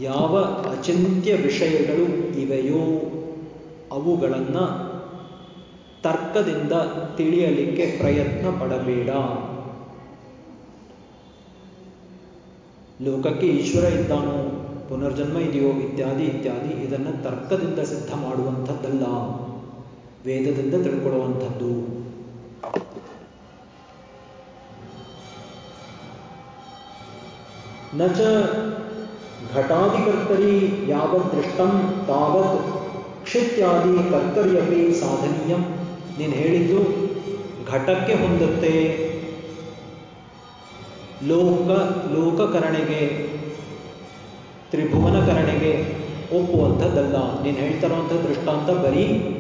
ಯಾವ ಅಚಿಂತ್ಯ ವಿಷಯಗಳು ಇವೆಯೋ ಅವುಗಳನ್ನು ತರ್ಕದಿಂದ ತಿಳಿಯಲಿಕ್ಕೆ ಪ್ರಯತ್ನ ಪಡಬೇಡ. ಲೋಕಕ್ಕೆ ಈಶ್ವರ ಇದ್ದಾನೋ, ಪುನರ್ಜನ್ಮ ಇದೆಯೋ ಇತ್ಯಾದಿ ಇತ್ಯಾದಿ, ಇದನ್ನು ತರ್ಕದಿಂದ ಸಿದ್ಧ ಮಾಡುವಂಥದ್ದಲ್ಲ. ವೇದದಿಂದ ತಿಳ್ಕೊಳ್ಳುವಂಥದ್ದು. ನ ಚ ಘಟಾದಿಕರ್ತರಿ ಯಾವತ್ ದೃಷ್ಟಂ ತಾವತ್ ಕ್ಷಿತ್ಯಾದಿ ಕರ್ತರಿಯಲ್ಲಿ ಸಾಧನೀಯಂ. ನೀನು ಹೇಳಿದ್ದು ಘಟಕ್ಕೆ ಹೊಂದುತ್ತೆ. ಲೋಕ, ಲೋಕಕರಣೆಗೆ, ತ್ರಿಭುವನಕರಣೆಗೆ ಒಪ್ಪುವಂಥದ್ದಲ್ಲ. ನೀನು ಹೇಳ್ತಿರೋಂಥ ದೃಷ್ಟಾಂತ ಬರೀ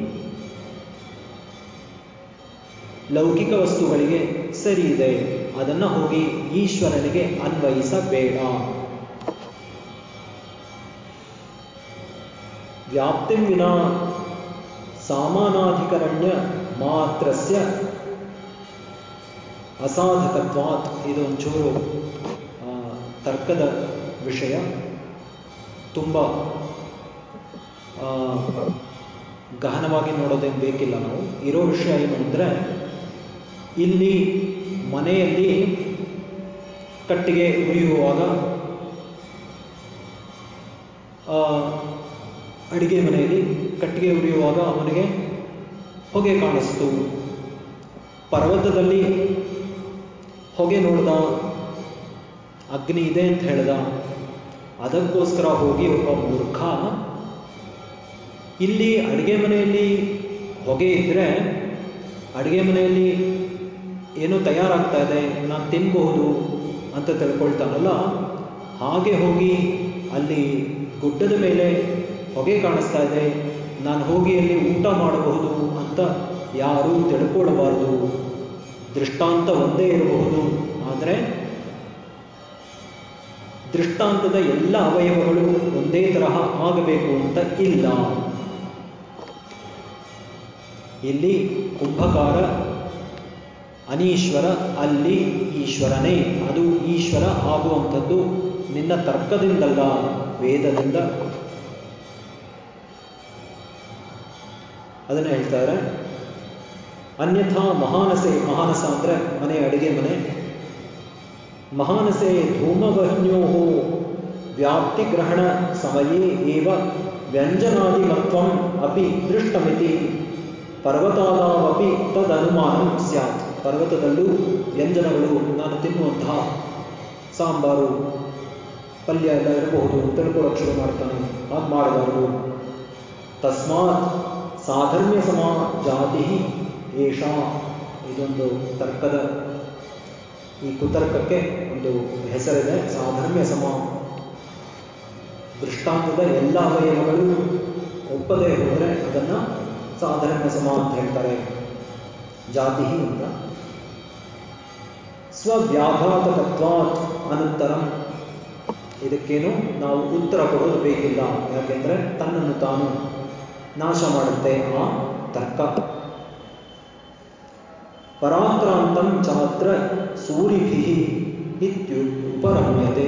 ಲೌಕಿಕ ವಸ್ತುಗಳಿಗೆ ಸರಿ ಇದೆ. ಅದನ್ನು ಹೋಗಿ ಈಶ್ವರನಿಗೆ ಅನ್ವಯಿಸಬೇಡ. ವ್ಯಾಪ್ತಿ ವಿನಾ ಸಾಮಾನಾಧಿಕರಣ್ಯ ಮಾತ್ರಸ್ಯ ಅಸಾಧಕತ್ವಾತ್ ಇದು ಒಂಚೂರು ತರ್ಕದ ವಿಷಯ. ತುಂಬ ಗಹನವಾಗಿ ನೋಡೋದೇನು ಬೇಕಿಲ್ಲ ನಾವು. ಇರೋ ವಿಷಯ ಏನು ಅಂದರೆ ಇಲ್ಲಿ ಮನೆಯಲ್ಲಿ ಕಟ್ಟಿಗೆ ಉರಿಯುವಾಗ ಅಡಿಗೆ ಮನೆಯಲ್ಲಿ ಕಟ್ಟಿಗೆ ಉರಿಯುವಾಗ ಅವನಿಗೆ ಹೊಗೆ ಕಾಣಿಸ್ತು. ಪರ್ವತದಲ್ಲಿ ಹೊಗೆ ನೋಡ್ದ, ಅಗ್ನಿ ಇದೆ ಅಂತ ಹೇಳ್ದ, ಅದಕ್ಕೋಸ್ಕರ ಹೋಗಿ ಒಬ್ಬ ಮೂರ್ಖ. ಇಲ್ಲಿ ಅಡುಗೆ ಮನೆಯಲ್ಲಿ ಹೊಗೆ ಇದ್ದರೆ ಅಡುಗೆ ಮನೆಯಲ್ಲಿ ಏನೋ ತಯಾರಾಗ್ತಾ ಇದೆ, ನಾನು ತಿನ್ನಬಹುದು ಅಂತ ತಿಳ್ಕೊಳ್ತಾನಲ್ಲ, ಹಾಗೆ ಹೋಗಿ ಅಲ್ಲಿ ಗುಡ್ಡದ ಮೇಲೆ ಹೊಗೆ ಕಾಣಿಸ್ತಾ ಇದೆ, ನಾನು ಹೋಗಿ ಅಲ್ಲಿ ಊಟ ಮಾಡಬಹುದು ಅಂತ ಯಾರೂ ತಿಳ್ಕೊಳ್ಬಾರ್ದು. ದೃಷ್ಟಾಂತ ಒಂದೇ ಇರಬಹುದು. ಆದರೆ ದೃಷ್ಟಾಂತದ ಎಲ್ಲ ಅವಯವಗಳು ಒಂದೇ ತರಹ ಆಗಬೇಕು ಅಂತ ಇಲ್ಲ. ಇಲ್ಲಿ ಕುಂಭಕಾರ, ಅನೀಶ್ವರ, ಅಲ್ಲಿ ಈಶ್ವರನೇ. ಅದು ಈಶ್ವರ ಆಗುವಂಥದ್ದು ನಿನ್ನ ತರ್ಕದಿಂದಲ್ಲ, ವೇದದಿಂದ. ಅದನ್ನು ಹೇಳ್ತಾರೆ ಅನ್ಯಥಾ ಮಹಾನಸೆ, ಮಹಾನಸ ಅಂದರೆ ಮನೆ, ಅಡಿಗೆ ಮನೆ. ಮಹಾನಸೆ ಧೂಮವಹ್ನ್ಯೋ ವ್ಯಾಪ್ತಿಗ್ರಹಣ ಸಮಯೇ ಏವ ವ್ಯಂಜನಾದಿಮತ್ವಂ ಅಪಿ ದೃಷ್ಟಮಿತಿ. ಪರ್ವತಾದಾವಪಿ ತದನುಮಾನ ಸ್ಯಾತ್. ಪರ್ವತದಲ್ಲೂ ವ್ಯಂಜನಗಳು ನಾನು ತಿನ್ನುವಂತಹ ಸಾಂಬಾರು, ಪಲ್ಯ ಎಲ್ಲ ಇರಬಹುದು ತಿಳ್ಕೊಳ್ಳೋಕೆ ಶುರು ಮಾಡ್ತಾನೆ. ಹಾಗೆ ಮಾಡಬಾರದು. ತಸ್ಮಾತ್ ಸಾಧರ್ಮ್ಯ ಸಮ ಜಾತಿ ಏಷ ಇದೊಂದು ತರ್ಕದ, ಈ ಕುತರ್ಕಕ್ಕೆ ಒಂದು ಹೆಸರಿದೆ, ಸಾಧರ್ಮ್ಯ ಸಮ ದೃಷ್ಟಾಂತದ ಎಲ್ಲ ಅವಯವಗಳು ಒಪ್ಪದೇ ಹೋದರೆ ಅದನ್ನು ಸಾಧರ್ಮ್ಯ ಸಮ ಅಂತ ಹೇಳ್ತಾರೆ. ಜಾತಿ ಅಂತ. ಸ್ವವ್ಯಾಘಾತಕತ್ವಾತ್ ಅನಂತರ. ಇದಕ್ಕೇನು ನಾವು ಉತ್ತರ ಕೊಡೋದು ಬೇಕಿಲ್ಲ. ಯಾಕೆಂದರೆ ತನ್ನನ್ನು ತಾನು ನಾಶ ಮಾಡುತ್ತೆ ಆ ತರ್ಕ. ಪರಾಕ್ರಾಂತಂ ಚಾತ್ರ ಸೂರಿಭಿ ಇತ್ಯು ಉಪರಮ್ಯತೆ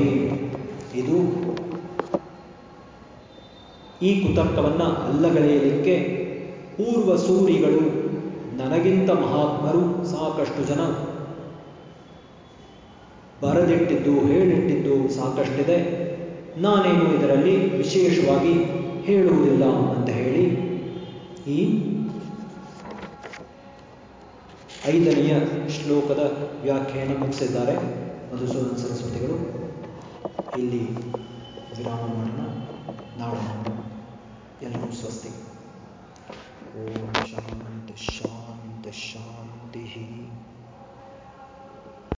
ಇದು ಈ ಕುತರ್ಕವನ್ನು ಅಲ್ಲಗಳೆಯಲಿಕ್ಕೆ ಪೂರ್ವ ಸೂರಿಗಳು ನನಗಿಂತ ಮಹಾತ್ಮರು ಸಾಕಷ್ಟು ಜನ. ಬರೆದಿಟ್ಟಿದ್ದು, ಹೇಳಿಟ್ಟಿದ್ದು ಸಾಕಷ್ಟಿದೆ. ನಾನೇನು ಇದರಲ್ಲಿ ವಿಶೇಷವಾಗಿ ಹೇಳುವುದಿಲ್ಲ ಅಂತ ಹೇಳಿ ಈ ಐದನೆಯ ಶ್ಲೋಕದ ವ್ಯಾಖ್ಯಾನ ಮುಗಿಸಿದ್ದಾರೆ. ಮಧುಸೂದನ ಸರಸ್ವತಿಗಳು, ಇಲ್ಲಿ ವಿರಾಮ ಮಾಡೋಣ ನಾಡೋಣ ಎಲ್ಲರೂ ಸ್ವಸ್ತಿ. ಓಂ ಶಾಂತ ಶಾಂತ ಶಾಂತಿ